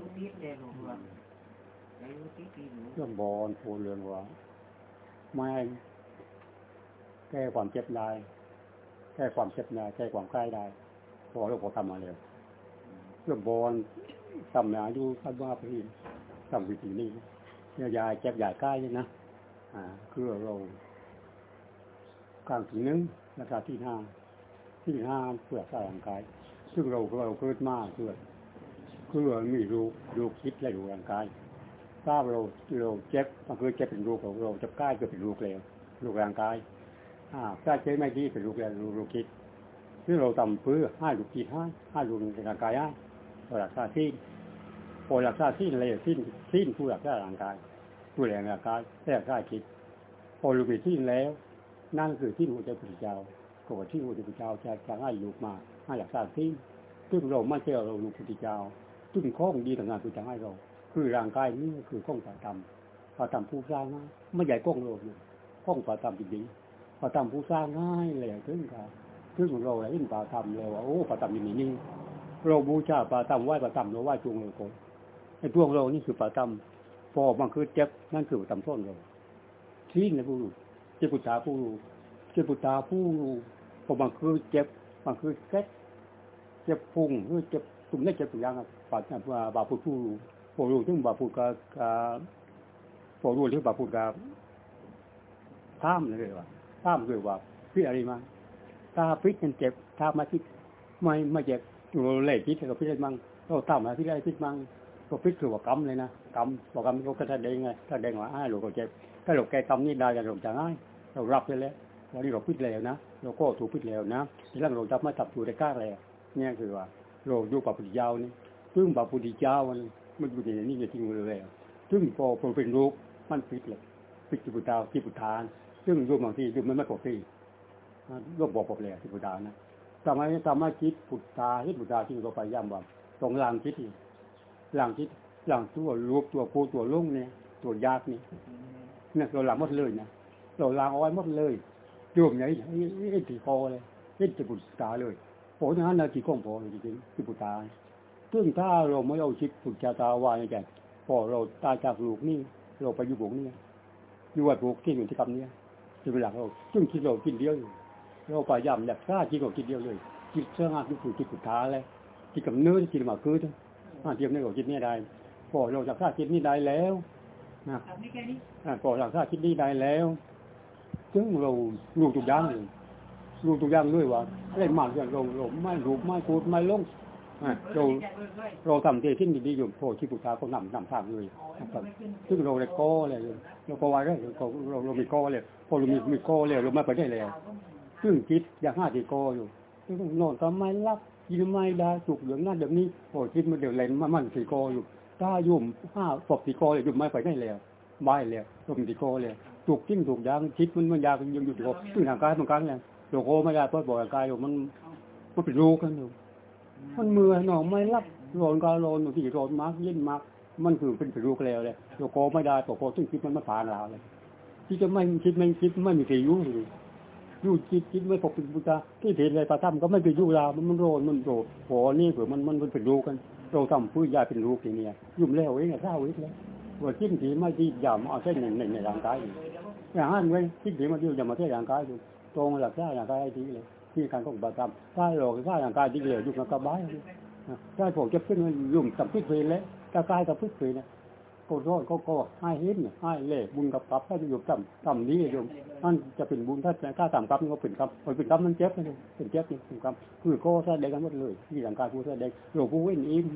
ลูกนิดเดียวหนูว่าใจลูกนิดดีหนูเรื่องบอลพูดเรื่องว่าไม่แก้ความเจ็บได้แก้ความเจ็บได้แก้ความใกล้ได้เพอเราพอทำมาแล้วเรื่องบอลทำมาอยู่คาดว่าพี่ทำวิธีนี้เนี่ยยายเจ็บยายใกล้นะอ่าคือเรากลางถึงนึงราคาที่ห้าที่ห้าเปลือกร่างกายซึ่งเราเราเกิดมาเพื่อ เพื่อมีรูรูคิดและรูร่างกายทราบเราเราเจ็บมันคือเจ็บเป็นรูของเราจะใกล้ก็เป็นรูแล้วรูร่างกายอ่าถ้าเจ็บไม่ดีเป็นรูแล้วรูรูคิดซึ่งเราทำเพื่อให้รูคิดให้ให้รูร่างกายให้เรารักษาที่พอรักษาที่เลยที่ที่ผู้รักษาร่างกายผู้แรงร่างกายและรักษาคิดพอรูไปที่แล้ว นั่นคือที่หัวใจพระเจ้าก็ว่าที่หัวใจพระเจ้าจะจะให้ลูกมาให้รักษาที่ซึ่งเราไม่ใช่เราลูกพระเจ้า ซึ่งข้องดีต่างงานคือจะให้เรา คือร่างกายนี่คือข้องฝ่าตำฝ่าตำผู้สร้างนะไม่ใหญ่ข้องโลกเนี่ยข้องฝ่าตำจริงๆฝ่าตำผู้สร้างง่ายเลยถึงกับถึงเราเลยเห็นฝ่าตำเลยว่าโอ้ฝ่าตำอย่างนี้เราบูชาฝ่าตำไหว้ฝ่าตำเราไหว้จวงเลยคนไอ้จวงเรานี่คือฝ่าตำพอมันคือเจ็บนั่นคือฝ่าตำส้นเราที่นะผู้รู้เจ็บปุตตาผู้รู้เจ็บปุตตาผู้รู้พอบางคือเจ็บบางคือเซ็ตเจ็บพุงหรือเจ็บตุ่มเล็กเจ็บตุ่มยางอะ ฝ่าบาผู้ผู้รู้พอรู้ถึงบาพูดกับกับพอรู้ถึงบาพูดกับท่ามเลยว่าท่ามเลยว่าพิอะไรมาถ้าพิษมันเจ็บถ้ามาพิษไม่ไม่เจ็บเราเล่พิษก็พิษมั่งเราท่ามมาพิษได้พิษมั่งก็พิษคือว่ากำเลยนะกำบอกกำเขาก็แสดงไงแสดงว่าอ้าเราก็เจ็บถ้าเราแก้กำนี่ได้จะเราจะง่ายเรารับไปแล้ววันนี้เราพิษแล้วนะเราก็ถูกพิษแล้วนะทีหลังเราจะไม่จับอยู่ในก้าแล้วเนี่ยคือว่าเราอยู่กับปุถุเจ้านี่ ซึ่งแบบปุถุเจ้ามันมันอยู่ในนี้จะทิ้งเลยซึ่งพอพอเป็นรูปมันปิดเลยปิดจิบุตาจิบุทานซึ่งรูปบางทีรูปมันไม่ปกติรูปบอกปกเลยจิบุตานะทำไมทำไมคิดปุตตาคิดปุตตาที่เราไปย่ำว่าตรงล่างคิดที่ล่างคิดล่างตัวรูปตัวผู้ตัวลุ่งเนี่ย ตัวยากนี่เนี่ยเราล้างหมดเลยนะเราล้างเอาไว้หมดเลยรวมอย่างนี้ไอ้ที่คอเลยไอ้จิบุตาเลยโอ้ยนั้นนะที่ก้องพอจริงๆจิบุตา ซึ่งถ้าเราไม่เอาชิดฝึกชาตาวายแก่พอเราตายจากลูกนี่เราไปอยู่บุกนี่อยู่วัดบุกที่อยู่ที่คำนี้จะเป็นหลักเรา ซึ่งคิดเรากินเดียวอยู่เราพยายามอยากฆ่าคิดเรากินเดียวเลยคิดเชื่องานที่ฝึกคิดสุดท้ายเลยคิดกับเนื้อคิดมาคืนอ่าเทียมในเราคิดนี่ได้พอเราจากฆ่าคิดนี่ได้แล้วนะอ่าพอจากฆ่าคิดนี่ได้แล้ว ซึ่งเราลูกตุกย่างเลยลูกตุกย่างด้วยว่าเล่นมากอย่างเราเราไม่ลูกไม่กูดไม่ลง เราเราทำเจทิ้นดีอยู่โพชิปุตาเขานำนำทางเลยนะครับซึ่งเราเลยก้อเลยเราก็ว่าได้เราเราเรามีก้อเลยพอเรามีมีก้อเลยเราไม่ไปได้แล้วซึ่งคิดอยากห้าตีก้ออยู่ซึ่งนอนทำไมรับยินไม่ได้จุกเหลืองนั่นเดี๋ยวนี้โอ้คิดมันเดี๋ยวเลนมันมันตีก้ออยู่ถ้ายุ่มห้าปกตีก้อเลยยุ่มไม่ไปได้แล้วไม่แล้วลมตีก้อเลยจุกจิ้งถูกยางคิดมันมันยากยังอยู่ที่ก้อซึ่งทางกายเหมือนกันเลยโลโก้ไม่ได้เพราะบอกกายอยู่มันมันเป็นรูกันอยู่ มันเมื่อยหนองไม่รับโรนก็โรนบางทีโรนมากเล่นมากมันคือเป็นผิวแล้วเลยโลโกไม่ได้โลโก้ซึ่งคิดมันม่ผ่านเราเลย ที่จะไม่คิดไม่คิดไม่มีใครยุ่งเลยยุ่งคิดคิดไม่ปกปิดบุตาที่เห็นอะไรประทับก็ไม่ไปยุ่งเรามันมันโรนมันโรโหนี่เผื่อมันมันเป็นรูกันเราทำผู้ยาเป็นรูทีเนี่ยยุ่มแล้วเองเศร้าเองเลยว่าจิ้มถีไม่ที่ยามเอาเส้นหนึ่งในร่างกายอย่างนั้นเว้ยจิ้มถีมาที่ยามาที่ร่างกายอยู่ตรงหลักร่างกายทีเลย ที่การของบาตามถ้าเราถ้าอย่างกายที่เหลืออยู่กับกบายถ้าผมจะขึ้นยุ่งกับพิษเวรแล้วถ้ากายกับพิษเวรเนี่ยก็ร้อดก็ก็ให้เห็นให้เล่บุญกับกับถ้าอยู่ต่ำต่ำนี้โยมมันจะเป็นบุญถ้าถ้าต่ำกับก็เป็นกับมันเป็นกับมันเจ็บเลยเป็นเจ็บนี่เป็นกับคือก็แสดงกันหมดเลย ที่ร่างกายผู้แสดงหลวงปู่เอ็นอิน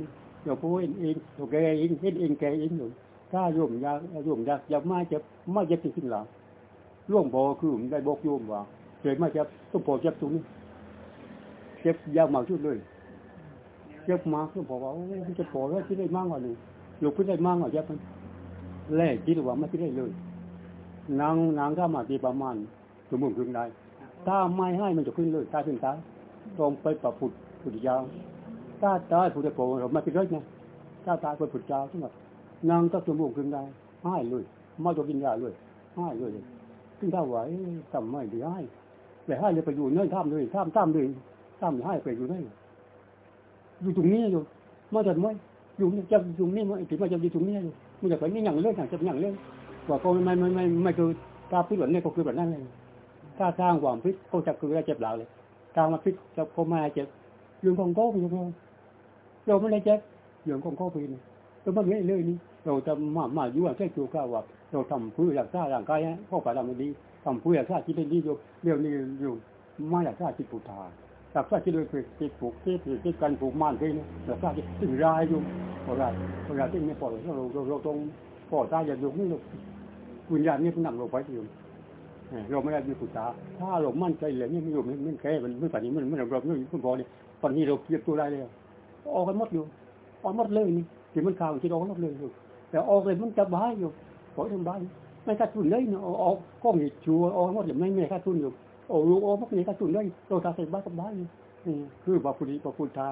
หลวงปู่เอ็นอินหลวงแกอินเอ็นอินแกอินอยู่ถ้าโยมยาโยมยาอย่ามาเจ็บไม่เจ็บจริงๆหรอร่วงบ่คือผมได้บอกโยมว่า เจ็บไม่เจ็บต้องพอเจ็บตรงนี้เจ็บยาวมากชุดเลยเจ็บมากก็บอกว่าจะพอแล้วที่ได้มากกว่านี้อยู่พี่ได้มากกว่าเจ็บมันแรกคิดว่าไม่ได้เลยนางนางก็มาดีประมาณสมมุติขึ้นได้ถ้าไม่ให้มันจะขึ้นเลยถ้าขึ้นตายตรงไปประพุทธพุทธยาวถ้าตายพุทธโกเราไม่เป็นไรนะถ้าตายไปพุทธยาวทั้งหมดนางก็สมมุติขึ้นได้ให้เลยไม่ต้องกินยาเลยให้เลยขึ้นถ้าไหวทำไม่ได้ให้ แต่ให้เลยไปอยู่เนื่องท่ามเลยท่ามท่ามเลยท่ามให้ไปอยู่นั่นอยู่ตรงนี้อยู่มาจากไหนอยู่จะอยู่นี่มันถึงมาจะอยู่ตรงนี้อยู่มันจะไปนี่อย่างเลื่อนอย่างจะอย่างเลื่อนว่าก็ไม่ไม่ไม่ไม่คือถ้าพิษแบบนี้ก็คือแบบนั้นเลยถ้าสร้างความพิษก็จะคือได้เจ็บเราเลยถ้ามาพิษจะก็มาเจ็บยืนคงโก้ไปเลยเราไม่ได้เจ็บยืนคงโก้ไปนี่เราไม่ได้เลยนี่เราจะมามาอยู่อะแค่ตัวก้าว่าเราทำเพื่อรักษาร่างกายเข้พ่อรักายเดี๋ยวนี้อยู่ไม่รัการที่โดยคือที่ปลูกที่ที่การปลูกมันที่นี่รักษาที่ถึงรายอยู่พอได้ พอได้ที่นี่พอเราเราเราตรงพอตายอย่างอยู่นี่เราวิญญาณนี่นั่งลงไปอยู่เราไม่ได้มีปุถาถ้าเรามั่นใจเลยนี่มันอยู่ไมันแค่มันไม่ฝันนี้มันไมันเราไม่คุณพอเนี่ยตอนนี้เราเพียบตัวได้เลยออกกันหมดอยู่ออกหมดเลยนี่ที่มันข่าวที่ออกหมดเลยอยู่แต่ออกเลยมันจะบ้าอยู่ขอทำบ้า ไม่ขาดทุนเลยเนาะออกก้องหิชัวออกหมดเลยไม่ไม่ขาดทุนอยู่โอ้ลูกออกหมดเลยขาดทุนเลยเราทำใส่บ้ากับบ้าอยู่คือพระพุทธพระพุทธา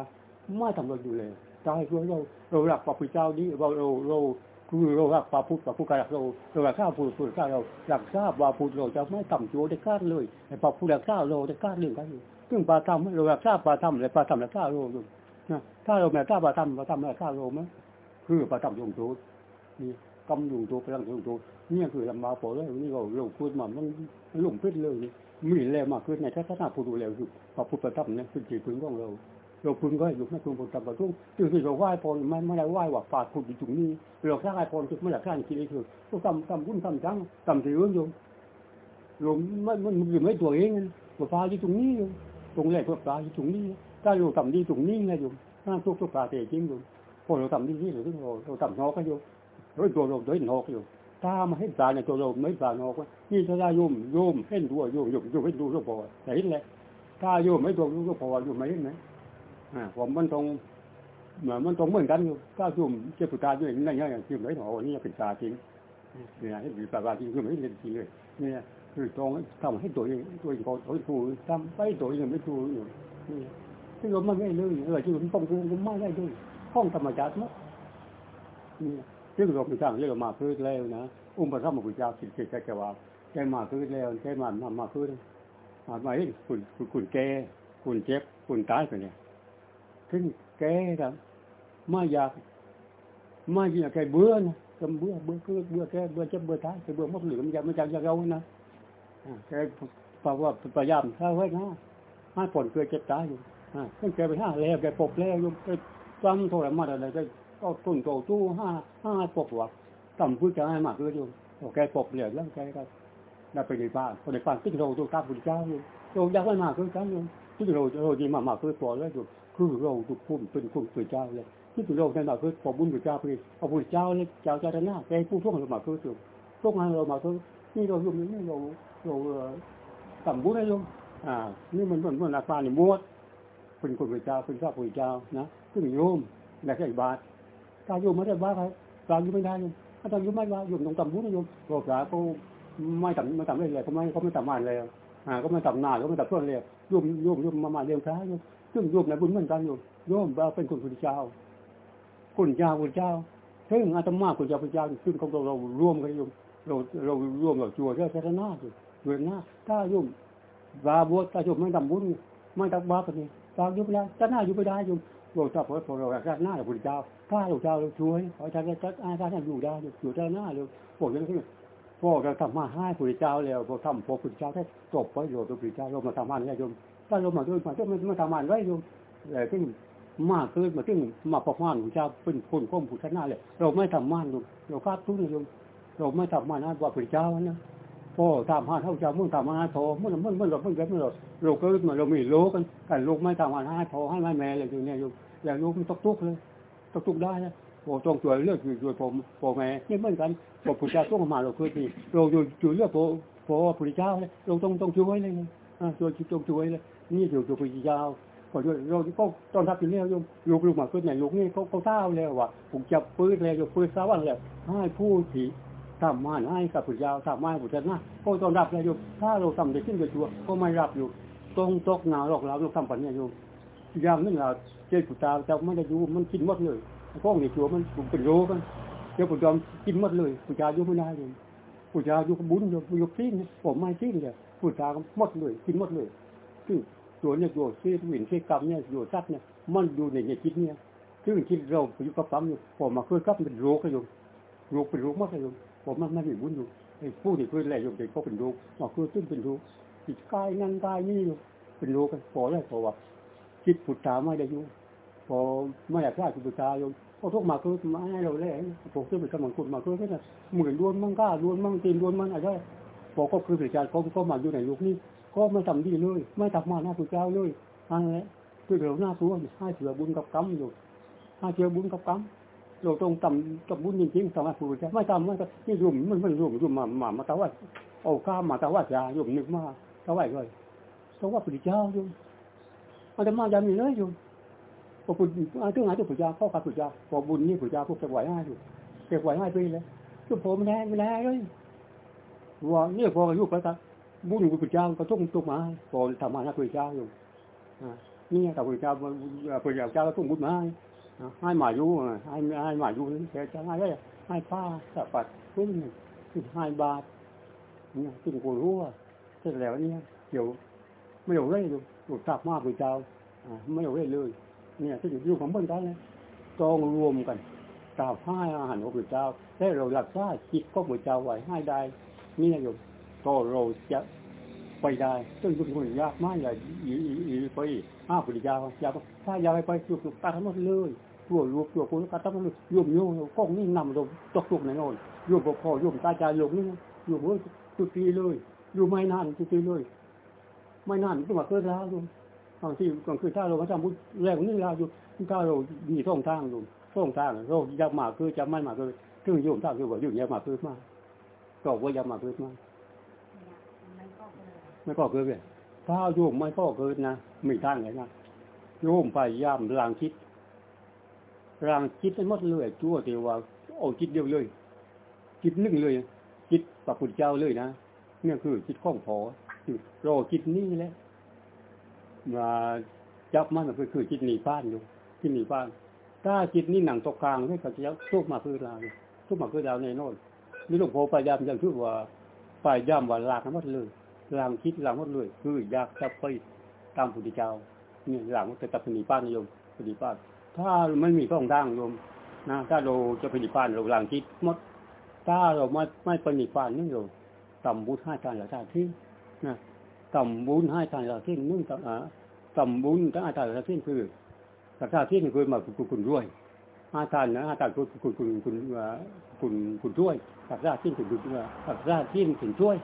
ไม่ทำเราอยู่เลยตายคือเราเราหลักพระพุทธเจ้านี้เราเราเราคือเรารักพระพุทธพระพุทธรักเราเรารักข้าพุทธพุทธเราหลักทราบาพุทธเราจะไม่ต่ำตัวได้กล้าเลยแต่พระพุทธรักข้าเราได้กล้าเรื่องกันอยู่ซึ่งปาธรรมเรารักทราบปาธรรมเลยปาธรรมรักข้าเราอยู่นะถ้าเราไม่กล้าปาธรรมปาธรรมรักข้าเราไหมคือปาธรรมยงโจนี่ กำยุงโจพลังยงโจนี่ยคือลำบากพอเลยนี่เราเราพูดมามันหลงพิษเลยมีแรงมากขึ้นในทัศนะผู้ดูแลอยู่พระพุทธธรรมเนี่ยคือจิตพื้นของเราเราพึงก็อยู่ไม่พึงผลทำกระทุ่งคือคือเราไหว้พรไม่ไม่ได้ไหว้ว่าฝาดคุณอยู่ตรงนี้เราสร้างไอ้พรคือไม่ได้สร้างกิเลสคือก็ทำทำบุญทำจังทำสิ่งอื่นอยู่เราไม่มันอยู่ไม่ตัวเองว่าฝาอยู่ตรงนี้ตรงแรกเพื่อฝาอยู่ตรงนี้ถ้าเราทำดีตรงนี้ไงอยู่ถ้าทุกทุกฝาเตะจริงอยู่พอเราทำดีนี่เราต้องเราเราทำนอกก็อยู่ เราตัวเราโดยนอกอยู่ถ้ามให้ตาในตัวเราไม่ตานอกนี่ถ้าได้โยมโยมเห็นตัวโยมโยมโยมเห็นดูก็พอเห็นเลยถ้าโยมไม่ตัวก็พอโยมไม่เห็นไหมอ่าผมมันตรงเหมือนมันตรงเหมือนกันอยู่ถ้าโยมเจ็บปวดตาด้วยนั่นอย่างที่มไม่หนอนี่เป็นตาจริงเนี่ยให้เป็นตาจริงคือไม่เห็นจริงเลยเนี่ยคือตรงทำให้ตัวเองตัวเองเขาถูกทำไปตัวเองไม่ถูกอยู่นี่ซึ่งเราไม่ได้เลยเออที่ผมป้องกันผมไม่ได้ด้วยห้องธรรมชาติมั้งเนี่ย ซึ่งเราไปสร้างเรื่องมาพื้นแล้วนะอุ้มพระธรรมกุญาสิทธิ์แกว่าแกมาพื้นแล้วแกมามามาพื้นมาไม่คุณคุณแกคุณเจ็บคุณตายไปเนี่ยถึงแกครับไม่อยากไม่อยากแกเบื่อนะกำเบื่อเบื่อคือเบื่อแกเบื่อเจ็บเบื่อตายแกเบื่อมดเหลือมันอยากมันอยากอยากเอานะแกเพราะว่าพยายามถ้าไว้นะให้ผลเกิดเจ็บตายอยู่อ่าขึ้นแกไปห้าแล้วแกปกแล้วยู่ไปจำโทรมาอะไรก็ ก็ตุนโตตู้ห้าห้าปกว่าต่ำพูดจะให้มากเลยอยู่โอแกปกเหลือแล้วแกก็ได้ไปในบ้านคนในบ้านที่เราตัวตาบุญเจ้าอยู่เราอยากให้มากเลยกันอยู่ที่เราเราดีมากมากคือพอแล้วอยู่คือเราถูกคุ้มเป็นคุ้มตัวเจ้าเลยที่เราในมาคือพอบุญตัวเจ้าไปเอาบุญเจ้าเลยเจ้าเจ้าหน้าแกผู้ท่วงเรามาคือตัวท่วงงานเรามาคือนี่เราอยู่นี่เราเราต่ำบุญได้ยู่อ่า นี่มันมันมันอาการนี่มวดเป็นคนตัวเจ้าเป็นข้าพเจ้านะซึ่งโยมและแค่บาท ถ้าโยมไม่ได้บาทครับตามอยู่ไม่ได้โยถ้าตามอยู่ไม่ว่าโยมต้องทำบุญนะโยมบอกาเขาไม่ทำไม่ทำเลยเลยเขาไม่เขาไม่ทำงานเลยอ่าก็ไม่ทำนานเขาไม่ทำต้นเลยโยมโยมโยมมามาเลี้ยงพระโยมซึ่งโยมในบุญเหมือนกันโยมโยมว่าเป็นคนพุทธเจ้า คุณเจ้าคุณเจ้าซึ่งอาตมาคุณเจ้าคุณเจ้าซึ่งเขาเราร่วมกันโยมเราเราร่วมกับจัวเรื่องศาสนาอยู่เรื่องหน้าถ้าโยมบาบวชถ้าโยมไม่ทำบุญไม่ทำบาปนนี่ตามยุบแล้วจะหน้าอยู่ไม่ได้โยม เราจะพอพอเราจะหน้าพุทธเจ้าถ้าเราเจ้าเราช่วยขอท่านจะอาจารย์อยู่ได้อยู่ได้หน้าเลยพวกนั้นคือพวกเราทำมาให้พุทธเจ้าแล้วพอทำพอพุทธเจ้าได้จบไว้โยมพุทธเจ้าเรามาทำงานนี่โยมถ้าเรามาด้วยมาด้วยมาทำงานไว้โยมแต่ที่มากขึ้นมาที่มาประมาณพุทธเจ้าเป็นคนข้อมพุทธนาเลยเราไม่ทำงานโยมเราคาดทุนโยมเราไม่ทำงานนะว่าพุทธเจ้านะพ่อทำงาเท่าเจ้ามึงทำงานโทมึงมึงมึงเรามึงแบบมึงเราเราเกิดมาเรามีโลกันกันลูกไม่ทำงานให้พอให้แม่เลยอยู่เนี่ยอยู่ อย่างลูกมันตกทุกเลยตกทุกได้นะโอ้ต้องช่วยเลือกอยู่ช่วยผมพ่อแม่นี่เหมือนกันพอพุทธเจ้าต้องมาเราเคยดีเราอยู่อยู่เลือกพอพอพุทธเจ้าเลยเราต้องต้องช่วยเลยอ่าช่วยต้องช่วยเลยนี่อยู่อยู่พุทธเจ้าพอช่วยเราก็ตอนทับอยู่เนี่ยโยมลูกลูกมาเกิดไหนลูกนี่เขาเขาเศร้าแล้วว่ะผมจับปืนเลยอยู่ปืนเศร้าวันแล้วให้ผู้ที่ทำมาให้กับพุทธเจ้าทำมาให้พุทธนะก็ต้องรับเลยโยมถ้าเราทำได้ขึ้นกับตัวก็ไม่รับอยู่ต้องตกหนาวหรอกเราต้องทำปัญญาโยมยามนึงเรา เจ้าผู้ตาเจ้าไม่ได้ดูมันกินหมดเลยพวกนี้ชัวมันเป็นโรกันเจ้าผู้จอมกินหมดเลยผู้ชายยุไม่ได้เลยผู้ชายยุบุญยุยุซีนผมไม่ซีนเลยผู้ชายหมดเลยกินหมดเลยซึ่งตัวเนี่ยตัวซีวินซีกรรมเนี่ยตัวซักเนี่ยมันอยู่ในเนี่ยจิตเนี่ยซึ่งคิดเราอยู่กับปั๊มอยู่ผมมาเคือกับเป็นโรคก็อยู่โรคเป็นโรคมากเลยอยู่ผมมันไม่มีบุญอยู่ไอ้ผู้ที่คือแหละอยู่เด็กก็เป็นโรคมาเคือซึ่งเป็นโรคจิตกายนั่นกายนี่อยู่เป็นโรคกันพอแล้วพอว่า คิดผุดตาไม่ได้อยู่พอไม่อยากฆ่าจิตผุดตาอยู่พอทุกมาคือมาให้เราแล้วผมซึ่เป็นกำลังคุณมาคือแค่หมื่นล้วนมั่งก้าล้วนมั่งตีนล้วนมั่งอะไรพอก็คือประชาก็มาอยู่ในยุคนี้ ก็ไม่ทำดีเลย ไม่ทำมาหน้าพระเจ้าเลยอันนี้คือเราหน้าตัวให้เสือบุญกับกรรมอยู่ให้เสือบุญกับกรรมเราต้องทำกับบุญจริงๆทำให้ผู้เจ้าไม่ทำไม่ทำนี่รุมมันมันรุมรุมมามามาตะวัดเอาข้ามมาตะวัดยารุมนึกมาตะวัดเลยตะวัดพระเจ้าอยู่ อาจะมาจะมีเลยอยู่พอปุจอาตุงอาตุปุจยาพ่อขาปุจยาพอบุญนี่ปุจยาพวกเก็บไหวง่ายอยู่เก็บไหวง่ายไปเลยทุกผมไม่ได้ไม่แด้เลยว่าเนี่ยพออายุก็ตาบุญกับปุจยาก็ต้องตกมาพอทำมาหน้าปุจยาอยู่อ่านี่แต่ปุจยาปุจยาเจ้าก็ต้องบุญมาให้ให้มาอยู่ให้ให้หมาอยู่แค่จะให้ได้ให้ผ้าสับปัดขึ้นให้บาทเนี่ยซึ่งกูรู้ว่าเสร็จแล้วเนี่ยเดี๋ยวไม่อยู่เลยอยู่ เนี่ยที่อยู่ของเบิ่งกันเลยกองรวมกันกราบให้อาหารของพระเจ้าและเราหลักษาจิตของพระเจ้าไหวให้ได้นี่นะโยมก็เราจะไปได้ซึ่งทุกคนยากมากเลยอีอีไปห้าปริยาอยากถ้าอยากไปจุกตัดทั้งหมดเลยตัวรูปตัวคนตัดทั้งหมดยโยมโยมก้องนี่นำเราตกตุกในโน่นโยมพ่อโยมตาใจลงนี่โยมเฮ้ยตุกีเลยอยู่ไม่นานตุกีเลย ไม่นานก็มาเกิดแล้วโยมบางทีก็คือถ้าเราทำบุญแรงนี่เราอยู่ถ้าเรามีท่องทางอยู่ท่องทางเราอยากมาคือจะไม่มาคือคือโยมทางคือว่าโยมอยากมาคือมาก็ว่าอยากมาคือมาไม่ก็เกิดเลยถ้าโยมไม่ก็เกิดนะไม่ท่านเลยนะโยมพยายามลางคิดลางคิดให้หมดเลยชั่วเดียวาโอ้คิดเดียวเลยคิดนึ่งเลยคิดพระพุทธเจ้าเลยนะเนี่ยคือคิดข้องพอ รอคิดนี่แหละมาจับมันคือคือคิดหนีบ้านอยู่คิดหนีบ้าน ถ้าคิดนี่หนังตกกลางนี่ก็จะทุกมาคือเราทุกมาคือเราในโน่นนี่หลวงพ่อพยายามยังคือว่าพยายามว่าลากทั้งหมดเลยหลังคิดหลังหมดเลยคืออยากจะไปตามพุทธเจ้าเนี่ยหลังจะตัดปณิพานโยมปณิพานถ้าไม่มีข้องทางโยมนะถ้าเราจะปณิพานเราหลังคิดมด ถ้าเราไม่ไม่ปณิพานนี่เราต่ำบุญให้ทานหลักฐานที่ นะต่ำบุญให้ทานหลักที่นึ่งต่ำอ่าต่ำบุญทั้งอาจารย์หลักที่คือหลักฐานที่คือมาคุณคุณรวยอาจารย์นะอาจารย์คุณคุณคุณคุณคุณคุณช่วยหลักฐานที่ถึงคุณหลักฐานที่ถึงช่วย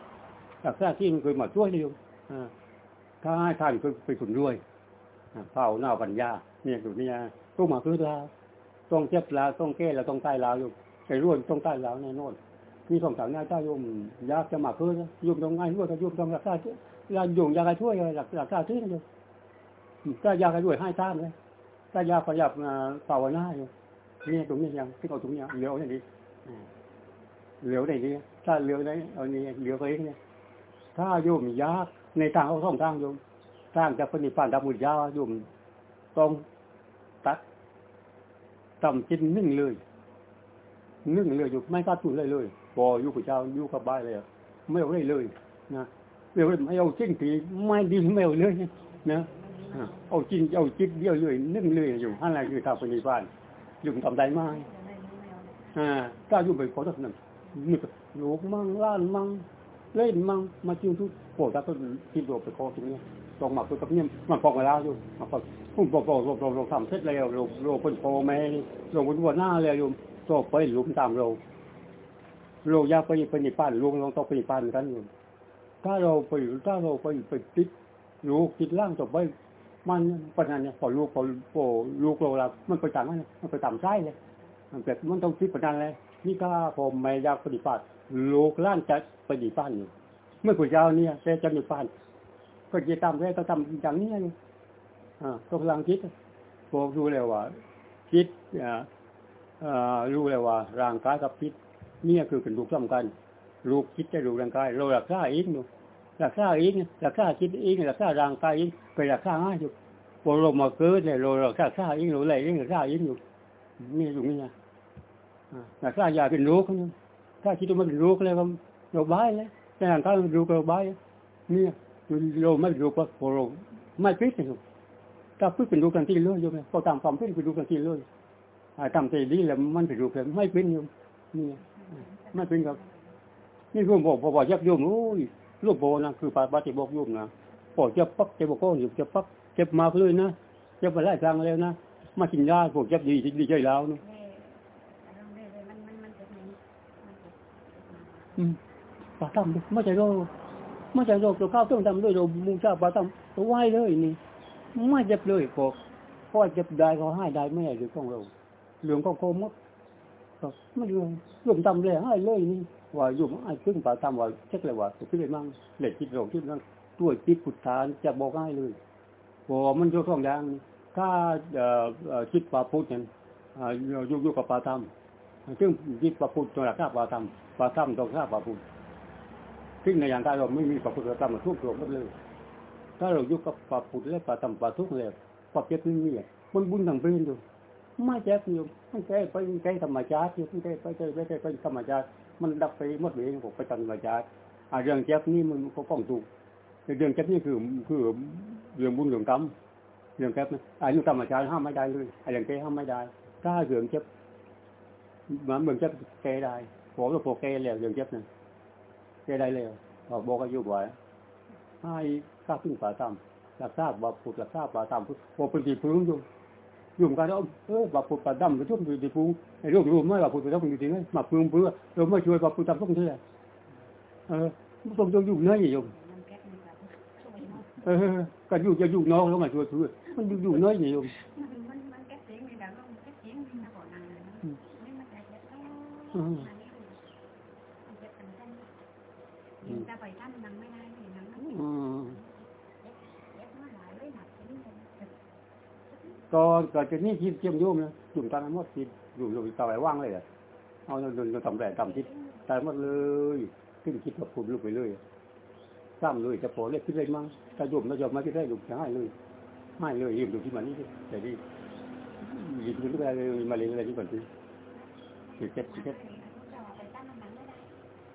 หลักษาที่มันเคยมาช่วยนี่อยู่ถ้าให้ท่านคือเป็นคนรวยเผาหน้าปัญญาเนี่ยอยู่นี่ต้องมาคือลาต้องเจ็บลาต้องแก้ล้วต้องใต้ลาอยู่ไอ้ร่วนต้องใต้ลาแน่นอน มีสองสามหน้าเจ้าโยมยากจะมาคือโยมต้องง่ายด้วยก็โยมต้องรักษาลาโยมยากให้ช่วยหลักรักษาที่นี่อยู่ถ้ายากให้ด้วยให้ตามเลยถ้ายากประหยัดภาวนาอยู่นี่ตรงนี้ยังที่เอาตรงนี้เหลียวอย่างนี้เหลียวได้ดีถ้าเหลียวได้เอานี่เหลียวไปเนี่ยถ้าโยมยากในทางเขาต้องทางโยมทางจะปฏิปันดามุยาโยมต้องตัดต่ำจินนึ่งเลยนึ่งเลยอยู่ไม่ตัดตุนเลยเลย พออยู่กับเจ้าอยู่กับบ้านเลยไม่เอาเลยเลยนะไม่เอาไม่เอาจิ้งตีไม่ดีไม่เอาเลยนะเอาจิ้งเอาจิ้งเดียวเลยนึ่งเลยอยู่อะไรคือทางปฏิปันอยู่ทำได้ไหมอ่าถ้าอยู่ไปขอสักหนึ่งนึกลูกมั่งล้านมั่งเล่นมั่งมาจิ้งทุกโปรดก็คิดโดไปคอตรงนี้ตรงมาคือกับเนี่ยมันพอกกันแล้วอยู่มาพอพุ่งโปรโปรโปรโปรทำเสร็จแล้วโรโรเป็นโปรแม่โรเป็นวัวหน้าเลยอยู่ตัวไปหลุมตามเรา เราอยากไปไปในป่านลุงลงต้องไปในป่านกันอยู่ถ้าเราไปถ้าเราไปไปติดลูกติดล่างต่อไปมันปัญหาเนี่ยพอลูกพอพอลูกเราละมันไปต่างมันมันไปต่ำไส้เลยมันเกิดมันต้องคิดปัญหาเลยนี่ก็ผมไม่อยากปฏิบัติลูกล่างจะปฏิบัติอยู่เมื่อผู้เจ้าเนี่ยแต่จะมีปานก็จะทำได้ก็ทำอย่างนี้อยู่อ่าต้องลังคิดพวกรู้เลยว่าคิดอ่าอ่ารู้เลยว่าร่างกายกับคิด เนี่ยคือเป็นลูกสำคัญลูกคิดจะลูกร่างกาย เรารักษาเองอยู่รักษาเองรักษาคิดเองรักษาร่างกายเองไปรักษาง่ายอยู่พอเรามาเกิดเนี่ยเรารักษาเองเราอะไรเองรักษาเองอยู่นี่อยู่นี่นะรักษายาเป็นลูกนี่ถ้าคิดว่ามันเป็นลูกเลยก็เราบ้าเลยแต่ร่างกายมันลูกเราบ้าเนี่ยเราไม่รู้ว่าเราไม่พิจารณาถ้าพิจเป็นลูกกันที่เลื่อยอยู่ไหมพอตามความพิจเป็นลูกกันที่เลื่อยทำใจดีแล้วมันเป็นรูปแบบไม่เป็นโยมนี่ ไม่เป็นครับ นี่ร่วมบอกพอบอกยักยมโอ้ยรูปโบนะคือปาปาติบอกโยมนะพอจ็บปั๊บเจ็บบอกก็อยู่จ็บปั๊บเจ็บมาเลยนะเจ็บมาหลายครั้งแล้วนะมากินยาพวกเจ็บดีดีใจแล้วนะเอ่ออารมณ์เลยเลยมันมันมันจ็บไหนื่อยอืมปาดดำไม่ใช่โรคไม่ใช่โรคตัวข้าวต้องทำด้วยเรามูชาปาทำตัวไหวเลยนี่ไม่เจ็บเลยพอพอเจ็บได้ก็ให้ได้ไม่ใช่เรื่องของเราเรื่องของโคมด ก็ไม่เรื่องรวมทำเลยให้เลยนี่ว่ายู่ไอ้ขึ้นป่าทำว่าเช็คเลยว่าตัวขึ้นเลยมั่งเหล็กจิตเราที่นั่นตัวจิตขุดฐานจะบอกให้เลยพอมันยกสองอย่างถ้าเอ่อคิดปาพุทธเนี่ยอ่าอยู่อยู่กับปาทำซึ่งยึดประพุทธตัวหลักข้าปาธรรมปาธรรมตัวข้าปาพุทธซึ่งในอย่างการเราไม่มีประพุทธธรรมมาทุกตัวหมดเลย ถ้าเรายึดกับปาพุทธและปาธรรมปาทุกเลยปาเจ็บนี่มีมันบุญต่างเป็นอยู่ ไม่เจ็บอยู่ไม่ใช่ไปใช้ธรรมชาติอยู่ไม่ใช่ไปใช่ไม่ใช่ไปธรรมชาติมันดับไปหมดเลยผมไปธรรมชาติอ่าเรื่องเจ็บนี่มันก็ป้องถูกเรื่องเจ็บนี่คือคือเรื่องบุญเรื่องกรรมเรื่องเจ็บนะอ่าเรื่องธรรมชาติห้ามไม่ได้เลยไอ้เรื่องเจ็บห้ามไม่ได้ถ้าเรื่องเจ็บมันเหมือนจะแก้ได้ผมก็พอแก้แล้วเรื่องเจ็บนะแก้ได้แล้วออกบอกอายุบ่อยให้ข้าพึ่งป่าตามรักษาบว่าปุดรักษาป่าตามพอเป็นที่พึ่งอยู่ ยู่กันแล้วเออบาปุป่าดำไปทุ่มอยู่ที่พึ่งไอ้รูปรูปไม่บาปุป่าดำอยู่ที่ไหนมาพึ่งเพื่อเราไม่ช่วยบาปุดตามต้องเท่าเออต้องต้องอยู่เนื้ออยู่มันแก๊สมันแบบช่วยเนาะเออก็อยู่จะอยู่น้องแล้วมาช่วยเพื่อมันอยู่อยู่นื้ออยู่มันมันมันแก๊สเสียงมีแบบว่ามันแก๊สเสียงมีนะก่อน ก็ก็จะนี่ที่เจียมโยมนะอยู่ตอนนั้นหมดที่อยู่อยู่ตะไว้ว่างเลยอะเอาโดนโดนทำแรงทำที่ตายหมดเลยขึ้นคิดกับผมลุกไปเลยซ้ำเลยจะพอเล็กขึ้นเลยมั้งถ้าโยมไม่ยอมมาที่ได้ลุกจะให้เลยให้เลยยืมดูที่มันนี่แต่ดียืมดูที่อะไรเลยมาเลยอะไรที่ก่อนที่สิเจ็ดสิเจ็ดจะไปตั้งนังไม่ได้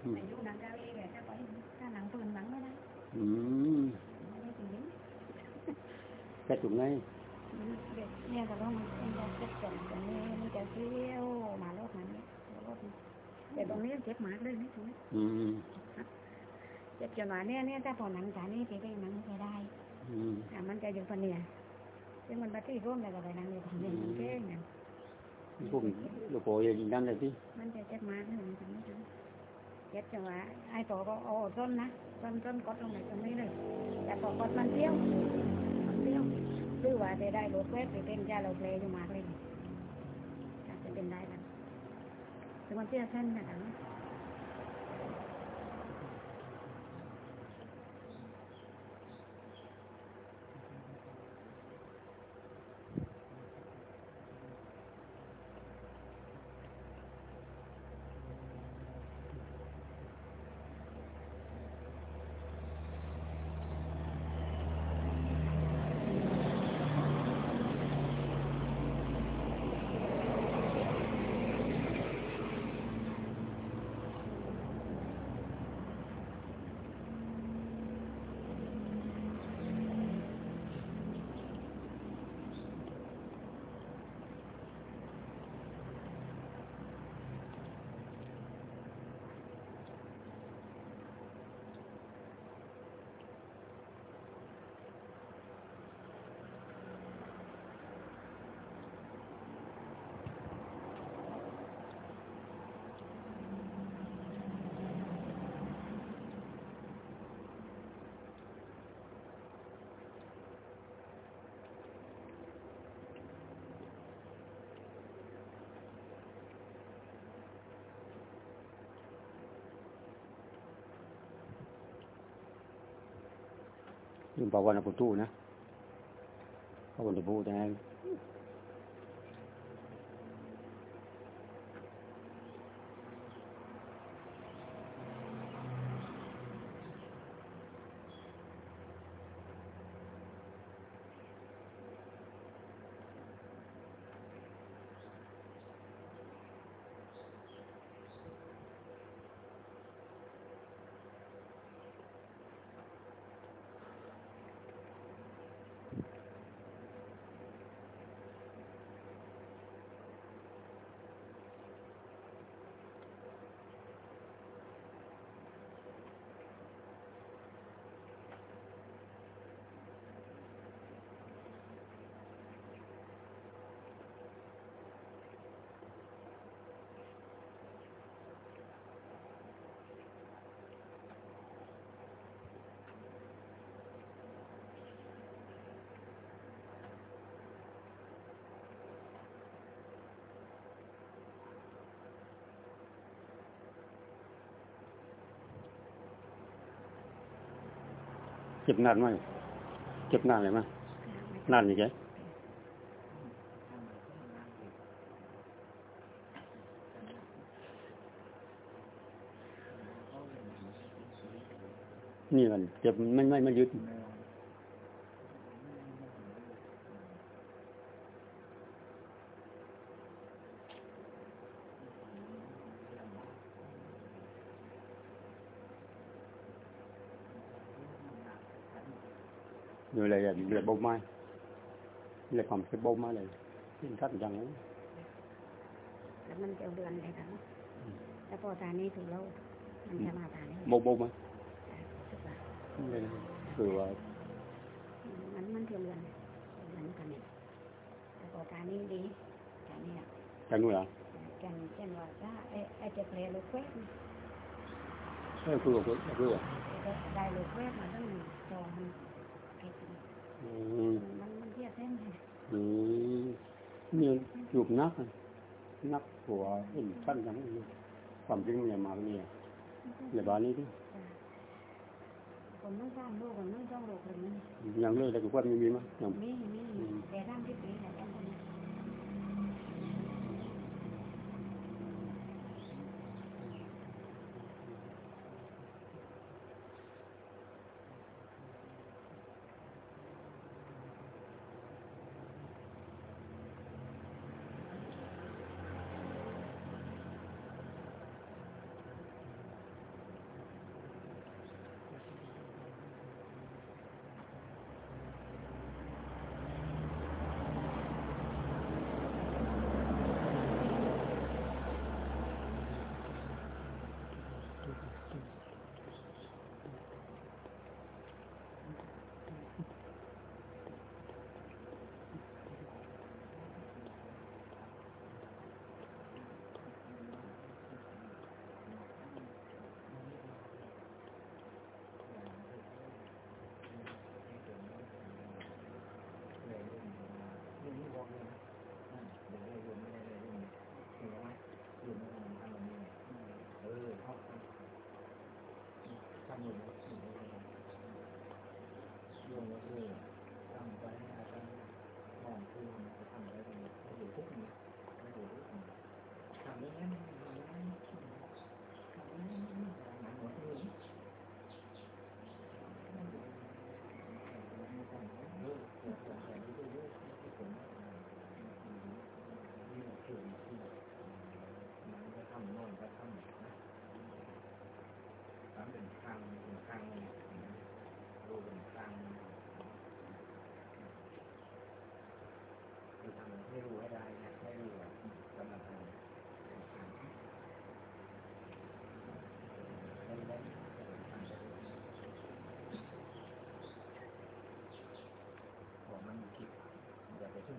อืมอายุนังเก้าอี้เลยถ้าไปถ้านังปืนนังไม่ได้อืมไม่ได้จริงแค่ถุงไง เนี่ยแต่ว่ามันมันจะเจ็บตรงตรงนี้มันจะเสี้ยวมาโรคมันเนี่ยโรคแต่ตรงนี้เจ็บมากเลยนี่ตรงนี้อืมเจ็บจนว่าเนี่ยเนี่ยถ้าพอหนังสานี่ไปได้หนังไปได้อืมแต่มันจะอยู่ปนเนี่ยซึ่งมันปฏิร่วมแต่ก็ไปหนังอยู่ทางนี้มันเก่งเนี่ยพวกลูกโป่งยิงนั่นเลยที่มันจะเจ็บมากเลยมันจะไม่ถึงเจ็บจังหวะไอ้ตัวก็โอ้ต้นนะต้นต้นกดลงไปตรงนี้เลยแต่พอกดมันเที่ยวมันเที่ยว หรือว่าจะได้รถเวทไปเป็นยาเราเพลอยู่มากเลยจะเป็นได้กันถึงวันที่ยวเส้นนะครั บยืมปาวันปุตุน เจ็บนานไหมเจ็บนานเลยไหมนานอย่างไงนี่มันจะไม่ไม่ไม่ยึดะแต่พอตานี้ถูกแล้วมันจะมาตานี้ บ่บ่ไหม ถูกป่ะ เลยคือว่า มันมันเดื อนเดือนเดือนกันเนี่ยแต่พอตานี้ดีตานี้อะจะนู่นเหรอกันเช่นว่าถ้าไอ้ไอ้เจ็บเลยลูกแวบเออคือว่าคือว่าได้ลูก มมันมันเทียบเส้นเลยอืมนี่จูบนัก นักหัวเห็นท่านจังความจริงเนี่ยมาเนี่ยในบ้านนี้ดิผมต้องสร้างลูกผมต้องจ้องลูกเลยนี่ยังเลยแต่กูว่ามีมีมั้ยยังมีมีแต่ร่างที่ปีแต่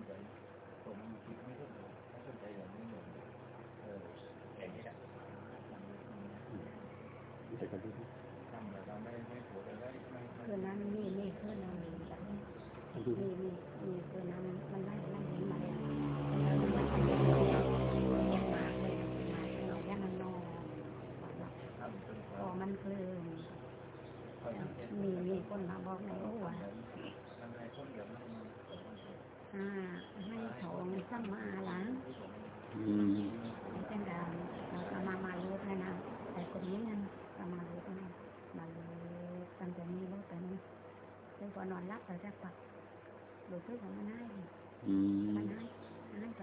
ยังคนแต่ก็ดีคืนนั้นนี่นี่คืนนั้นนี่แบบนี้ดีนี่นี่นี่คืนนั้นมันได้มันเห็นมาแล้วแล้วมันเป็นอย่างนี้ยังมากเลยมาเราแค่มันนอนก็มันคือมีมีคนมาบอกในรู้ว่าอ่าให้ของซ้ำมาล้าง อืม เป็นการเรามามารู้แค่นั้นแต่คนนี้นั่นก็มารู้แค่นั้นมารู้ตั้งแต่นี้รู้แต่นี้ซึ่งพอนอนรับเราจะปักรู้สึกว่ามันง่ายดี อืม มันง่ายง่ายไป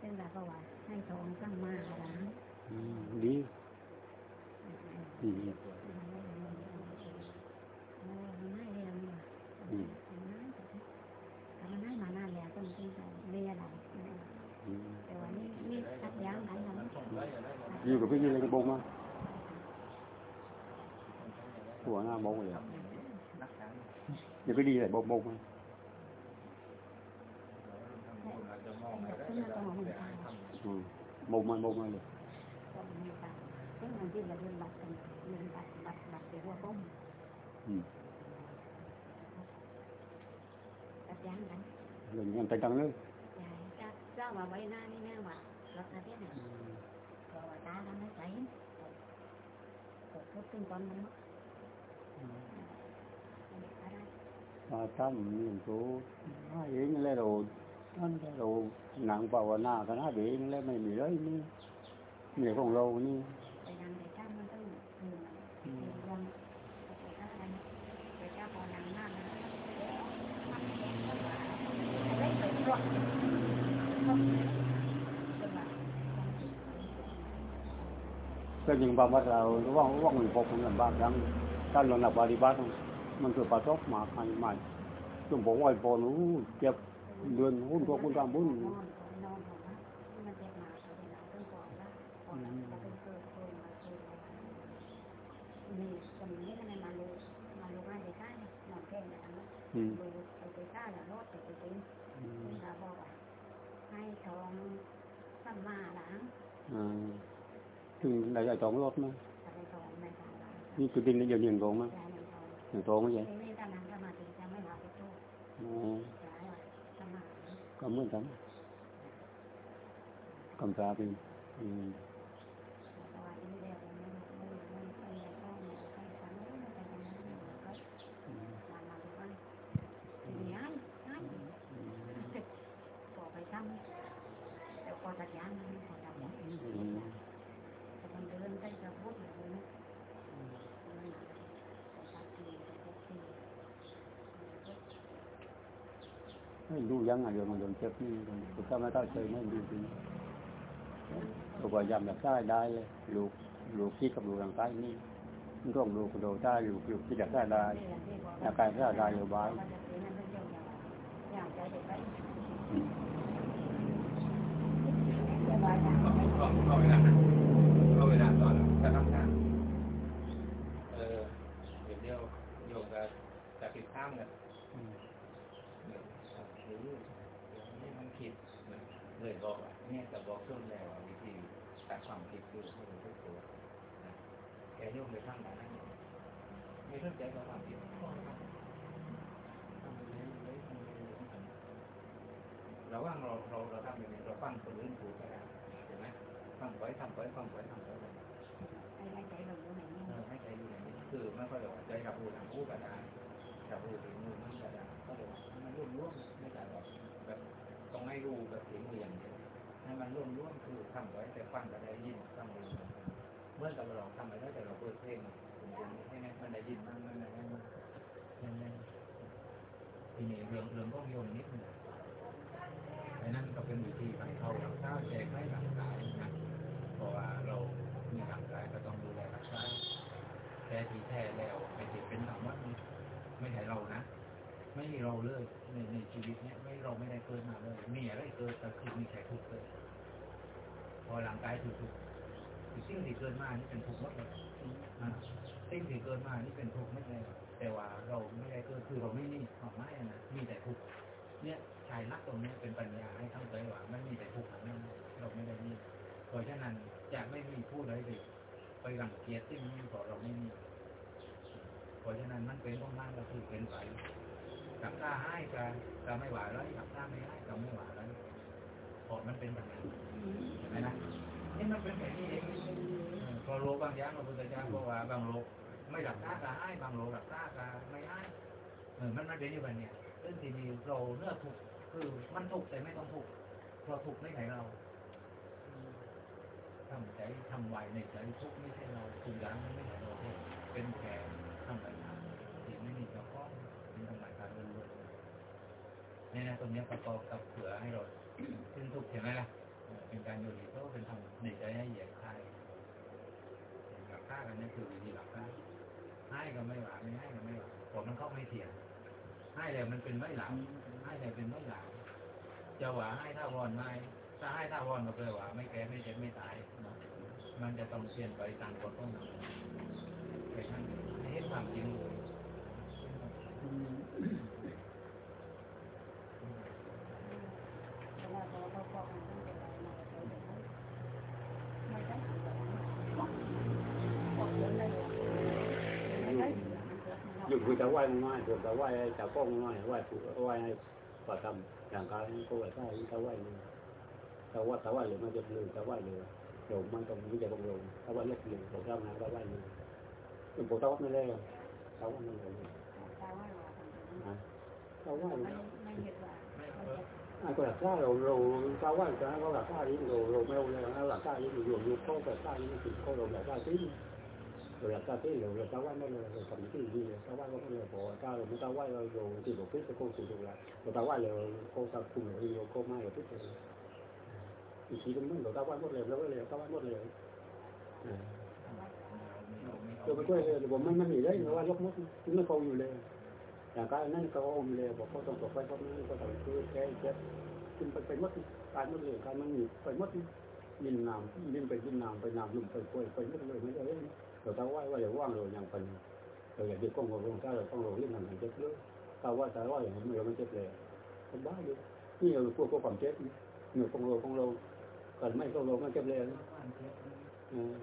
ซึ่งเราก็ว่าให้ทองตั้งมาล้าง อืมดีอืม มันง่ายเรียนเนี่ยมันง่ายแต่มันง่ายมานานแล้วต้องต้องเรียนอะไร อืม แต่ว่านี่นี่ตัดยางกันนะ อยู่กับพี่ยี่เลยกระโปรงมาหัวหน้าโบกเลย เดี๋ยวไปดีเลยโบกโบกมาขึ้นมาตรงหัวใจอืมโบกมาโบก มาทำนี่รู้ให้เองเลยเราท่านเราหนังภาวนากันนะเองเลยไม่มีเลยนี่เนี่ยของเรานี่ไปนั่งไปจ้ามันต้องคือมันคือยังไปจ้าอะไรไปจ้าพอนั่งนั่งนะได้ไปรถต้องเป็นแบบก็ยิงบางวัดเราว่างว่างมันพบกันบางครั้งท่านเราหนักปฏิบัติ มันคือประสบมาใหม่ใหม่ช่วงบอกว่าพอนู้เจ็บเดือนหุ้นตัวคุณตามบุญนอนนอนของมันเจ็บมาเวลาต้องก่อนแล้วก่อนแล้วเป็นเกิดโคนมาคือมีสมัยนี้มันมาลูมาลูง่ายได้นอนแก่แบบนั้นอืมดูไปไปซ่าแล้วรถไปไปกินอืมคุณตาบอกว่าให้ทองสัมมาล้างอ่าถึงได้ใหญ่สองรถมั้ยอะไรทองในทางล้างนี่คือดินในเดียวเดียงตรงมั้ยยาในท องเดียงตรงไม่ใช่ทีนี้ตอนนั้นก็มาถึงจะไม่หาไปตู้อ๋อย้ายว่าสมาก็เหมือนกันกำซาเป็นอืมแต่ว่าที่เดี รู้ยังไงเดี๋ยวมันโดนเจ็บนี่มันถ้าไม่เข้าใจไม่ดีจริงตัวพยายามแบบได้ได้เลยลูกลูกคิดกับลูกร่างกายนี่ร่วมลูกโดได้ลูกลูกคิดแบบได้ได้ร่างกายได้ได้อยู่บ้านอืมก็ก็เวลาก็เวลาตอนจะทำงานเออเดี๋ยวเดียวโยมกับจะผิดข้ามกันอืมเดี๋ยว หรือนี่มันผิดเลยบอกเนี่ยจะบอกต้นแล้ววิธีตัดความผิดคือให้มันทุกตัวแกโยมไปทำแบบนั้นไม่เข้าใจกับความผิดเรื่อยๆทำไปเรื่อยๆระหว่างเราเราเราทำอย่างนี้เราฟังคนอื่นพูดก็ได้เห็นไหมฟังไว้ทำไว้ฟังไว้ทำไว้เออให้ใจอยู่ให้ใจดูไหนนี้คือไม่ค่อยแบบใจกับรู้ทางผู้กระดานกับรู้ถึงมือ รู้แบบถึงมืออย่างเดียวให้มันร่วมร่วมคือทำไว้แต่ฟังก็ได้ยินฟังรู้เมื่อเราทำไปแล้วแต่เราเปิดเพลงให้มันได้ยินมันมันได้มันทีนี้เรื่องเรื่องก็โยนนิดหนึ่งไอ้นั่นก็เป็นวิธีการเข้ารักษาแจกให้ร่างกายนะเพราะว่าเรามีร่างกายก็ต้องดูแลรักษาแท้ที่แท้แล้วไม่ใช่เป็นธรรมะนี่ไม่ใช่เรานะ ไม่มีเราเลยในในชีวิตเนี้ยไม่เราไม่ได้เกิดมาเลย มีอะไรเกิดก็คือมีแค่ทุกข์เลยพอร่างกายถูกทุกข์สิ่งที่เกิดมานี่เป็นทุกข์หมดเลยอ่าสิ่งที่เกิดมานี่เป็นทุกข์หมดเลยแต่ว่าเราไม่ได้เกิดคือเราไม่มีความหมายอะนะมีแต่ทุกข์เนี่ยชายนักตรงนี้เป็นปัญญาให้ทั้งใจว่าไมันมีแต่ทุกข์ทั้งนั้นเราไม่ได้มีเพราะฉะนั้นจะไม่มีผู้ใดเลยไปรังเกียจที่มีเพราะเราไม่มีเพราะฉะนั้นมันเป็นต้องนั่งก็คือเป็นไป กับตาให้กันก็ไม่หวาแล้วกับตาไม่ให้ก็ไม่หวาแล้วเพราะมันเป็นแบบนั้นเห็นไหมนะนี่มันเป็นแบบนี้เองเออพอโลบางอย่างเราพุทธเจ้าบอกว่าบางโลไม่หลับตาก็ให้บางโลหลับตาก็ไม่ให้เออมันมันเป็นอย่างแบบเนี้ยซึ่งทีนี้เราเนื้อถูกข์คือมันถูกข์แต่ไม่ต้องถูกข์เพราะถูกข์ไม่ไหนเราทำใจทำไวในใจทุกข์ไม่ใช่เราทุกอย่างมันไม่ใช่เราเป็นแค่ทำไปทางที่ไม่มีเจ้าของเป็นธรรมชาติล้วนๆเนี่ยนะตรงนี้ประกอบกับเผื่อให้เราซึ่งทุกข์เห็นไหมล่ะเป็นการโยนิโสเป็นทำในใจให้เหยียบคายหลักค่ากันนี่คือวิธีหลักค่าให้ก็ไม่หวาไม่ให้ก็ไม่หวาผมมันเข้าไม่เถียงให้แล้วมันเป็นไม่หลังให้แล้วเป็นไม่หลังจะหวาให้ถ้าวอนไม่ถ้าให้ถ้าวอนก็แปลว่าไม่แก่ไม่เจ็บไม่ตายมันจะต้องเปลี่ยนไปตามกฎของมันไปทั้งให้เห็นความจริง เลยอยู่คือจะไหวน้อยจะไหวจะป้องน้อยไหวผูกไหวให้ปทำอย่างการก็ไหวได้จะไหวเลยจะไหวจะไหวเลยมันจะลืมจะไหวเลยโยมมันตรงนี้จะต้องโยมถ้าไหวเล็กเลยผมทำงานก็ไหวเลยผมต้องไม่ได้จะไหว ก็หลักข้าเราเราชาวบ้านชาวบ้านก็หลักข้ายิ่เราเราไม่เอาเลยนะหลักข้ายิ่อยู่อยู่เขาแบบข้ายิ่สิเขาเราแบบข้าทิ้งหลักข้าทิ้งเราเราชาวบ้านไม่เลยเราทำที่ดีเลยชาวบ้านก็ไม่เลยพอข้าเราไม่ชาวบ้านเราเราที่บอกพิษโกงสุดเละเราชาวบ้านเราเขาสับคุมเราเราโก็ไม่เราพิษเลยอีกทีนึงเราชาวบ้านหมดเลยเราก็เลยชาวบ้านหมดเลยเราไปช่วยเลยผมไม่ไม่มีได้เพราะว่าล็อกมุดไม่คงอยู่เลยางก็นั่นก็อมเลยบอกเขาต้องตกไปเขาไม่ก็ต้องคือแกแกกินไปไปมดตายมดเลยการมันไปมดยินน้ำยินไปยินน้ำไปน้ำลุ่มไปกล้วยไปมดเลยไม่ได้เราถ้าว่าว่าอย่าว่างเราอย่างเป็นเราอย่าดึกกองเราถ้าเราต้องเราเล่นมันเจ็บเลยถ้าว่าแต่ว่าอย่างนี้เราไม่เจ็บเลยผมบ้าอยู่นี่เราพวกพวความเจ็บเหนือของเราของเรากันไม่ของเราไม่เจ็บเลยอืม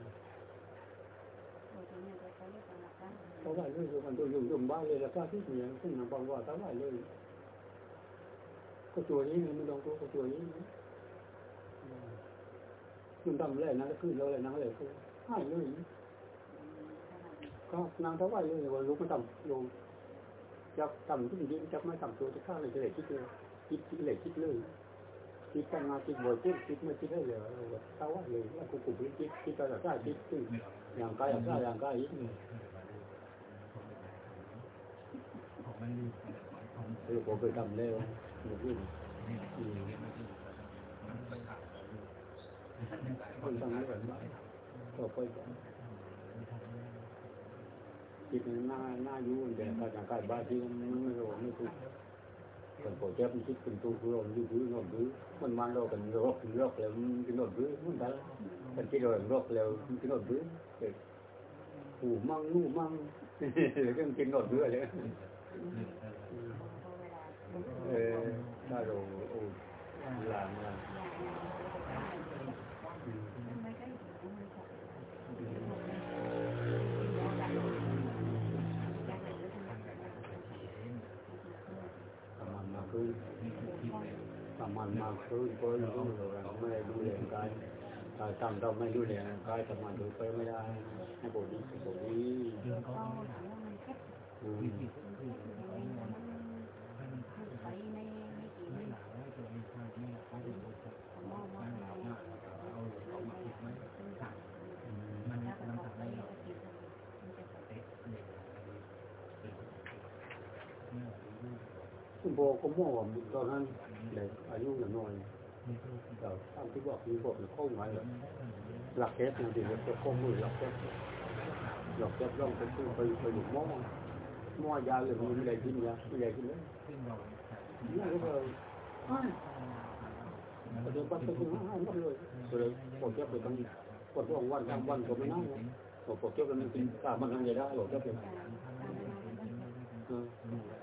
โอ้ยเนี่ยไปเขาเรียกว่า หลักการเขาว่าเลยมันตัวยู่อยู่งบ้านเลยแล้วก็ที่เหนี่ยซึ่งนำบางว่าเขาว่าเลย ก็ตัวนี้มันลองตัวก็ตัวนี้ขึ้นทำเลยนะขึ้นเลยนะเลยก็ให้เลยก็นางเขาว่าเลยว่าลูกไม่ำลงจะทำที่จริงจะไม่ทำตัวจะฆ่าเลยจะเลยคิดเลยคิดคิดเลยคิดเลยคิดกันมาคิดบ่อยคิดคิดไม่คิดได้เลยเขาว่าเลยว่ากูกูคิดคิดแต่ละคิดคิดอย่างกายอย่างกายอย่างกายอีก ของ มันดีของคือผมเคยทำแล้วหมดรุ่นนี่คือมันที่มันไปขาดอยู่คนทำแล้วแบบก็ไปคิดหน้าหน้ายุ่งแต่การอย่างกายบ้าที่มันไม่รู้ไม่ถูกคนโปรเจกต์มันคิดเป็นตัวคือเราอยู่พื้นนอนพื้นมันมันเราเป็นรกรกแล้วมันนอนพื้นมันได้เป็นที่เรารกแล้วมันนอนพื้นหูมั่งนู่มั่งหรือก็กินนอนพื้นเลย เออถ้าเราโอ้ลานนไม่ใช่ไม่ใช่ทำมันมาขึ้นทำมันมาขึ้นก็รู้เราไม่ได้ดูแลกายถ้าทำเราไม่ดูแลกายทำมันดูไปไม่ได้ให้บดีบดี เรื่องเขา ก็ถามว่ามันแค่ อืม ไปในในกี่ ไม่ ไม่ หนาวไม่ตัวเองข้างไม่เขาดูเขา มองว่า หนาวมากเอาเขามาคิดไหมต่างมัน ถ้า มัน เรา ทำ ไป ให้เรา เราคิดมันจะ เตะเด็กเมื่อรู้ คุณโบก็มองว่าตอนนั้นเด็กอายุอย่างน้อยมีตัวเราทำที่บอกมีบอกเข้ามาหลักเทปนะดีจะข้อมือหลักเทปหลักเทปต้องไปไปไปอยู่หม้อหม้อยาเลยมันไม่ได้กินยาไม่ได้กินเลยซึ่งเรานี่ก็เลยเดี๋ยวปัจจุบันห้ามเลยเลยเจ็บไปตั้งปวดวันวันวันก็ไม่น่าปวดเจ็บมันกินตามันทำยังวดเจ็บเป็นทีละอย่ามวันนะมันจะเป็นเรื่องของมันในตังไม่น่าลงมาเหลือผมจะพี่พวกนี้เจ็บคุณเราเจ็น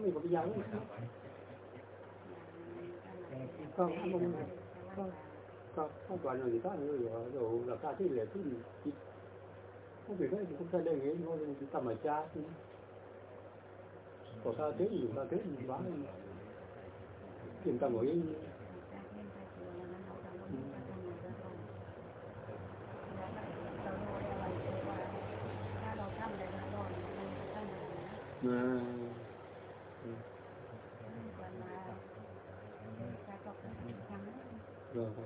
ไม่กับยาเลยก็ก็ก็ก็ก่อนหน้านี้ก็อยู่อยู่ราคาที่เหลือที่ที่ก็เป็นได้ cũng sẽ đề nghị thôi thì tầm ở cha thì có sao thế thì sao thế thì bán tiền tầm ở yên นะเอ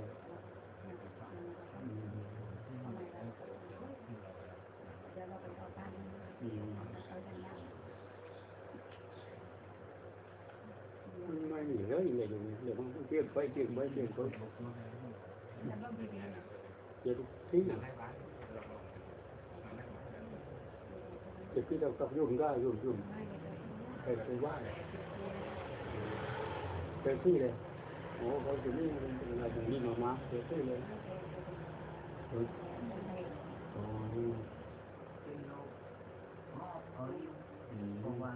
อไม่มีเลยเลยอยู่เดี๋ยวมันเปลี่ยนไปเรากับยุ่งได้ยุ่งยุ่งไปไปว่าเต็มที่เลยโอ้เขาจะนี่เป็นอะไรอย่างนี้มามาเต็มที่เลยอ๋อเพราะว่า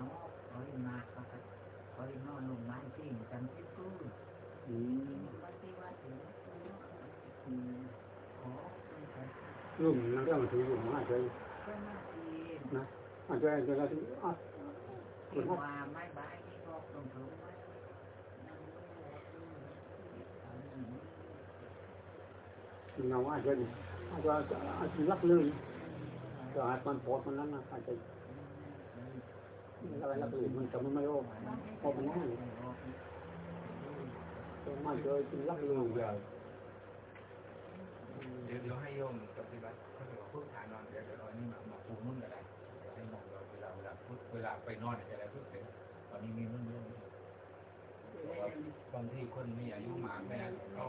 เอ้ยมาเขาคอยนอนลงไม้ที่จำที่ตู้อืมปฏิวัติอืมขอเป็นการรุ่มนั่นเรื่องถือรุ่มมาเฉยเจ้าหน้าที่นะอาจจะจอแล้วที่อะที่ว่าไม่บายที่บอกตรงๆไว้ เงาอาจจะอาจจะอาจจะรักเลยจะอาจมันปวดมันนั้นนะอาจจะอะไรรักลยมันแต่มันไม่โอ้พอมันง่ายต้องมาเจอจริงรักลยใหญ่เดี๋ยวเดี๋ยวให้โยมปฏิบัติเขาจะบอกพึ่งทานนอนเดี๋ยวเดี๋ยวอานี่มามาปูนุ่นก็ได้ให้มองเราเวลาเวลาพึ่งเวลาไปนอนเนี่ยจะได้พึ่งเป็นตอนนี้มีนุ่นเยอะบางที่คนมีอายุมากแม่เขา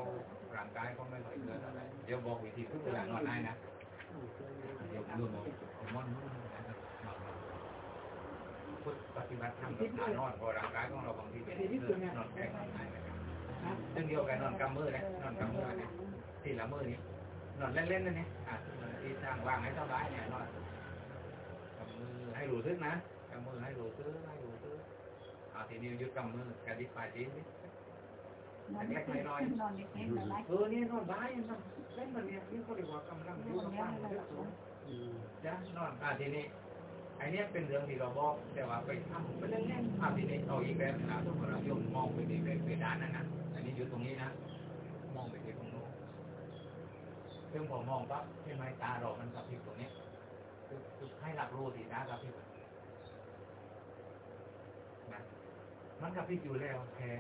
ร่างกายเขาไม่ค่อยเกินอะไร เดี๋ยวบอกวิธีพึ่งเวลานอนได้นะเดี๋ยวรวมเอมอนนุ่นนะครับนอนพุทธปฏิบัติธรรมกับทานนอนพอร่างกายของเราบางทีนอนแข็งง่ายนะครับเรื่องเดียวกันนอนกำมือนะนอนกำมือนะทีละมือนี้นอนเล่นๆนั่นนี่อะที่ทางว่างให้สบายเนี่ยนอนกำมือให้รู้ทึกนะกำมือให้รู้ทึกให้รู้ทึกเอาทีนี้ยึดกำมือกระดิกปลายตีนนิด เล็กนอนเล็กๆอะไรเออนี่นอนบ้ายนอนเล่นมันเนี่ยนี่เขาเรียกว่ากำลังอยู่กำลังทึกสูงจ้ะนอนอะทีนี้ไอเนี้ยเป็นเรื่องที่เราบอกแต่ว่าไปทำไปเล่นๆอะทีนี้เอาอีกแบบนะทุกคนเราโยมมองไปที่เพดานนั่นนะอันนี้อยู่ตรงนี้นะมองไปที่ตรงโน้นซึ่งผมมองปั๊บใช่ไหมตาเรามันกระพริบตรงนี้คือให้รับรู้สีตากระพริบนะมันกระพริบอยู่แล้วแพ้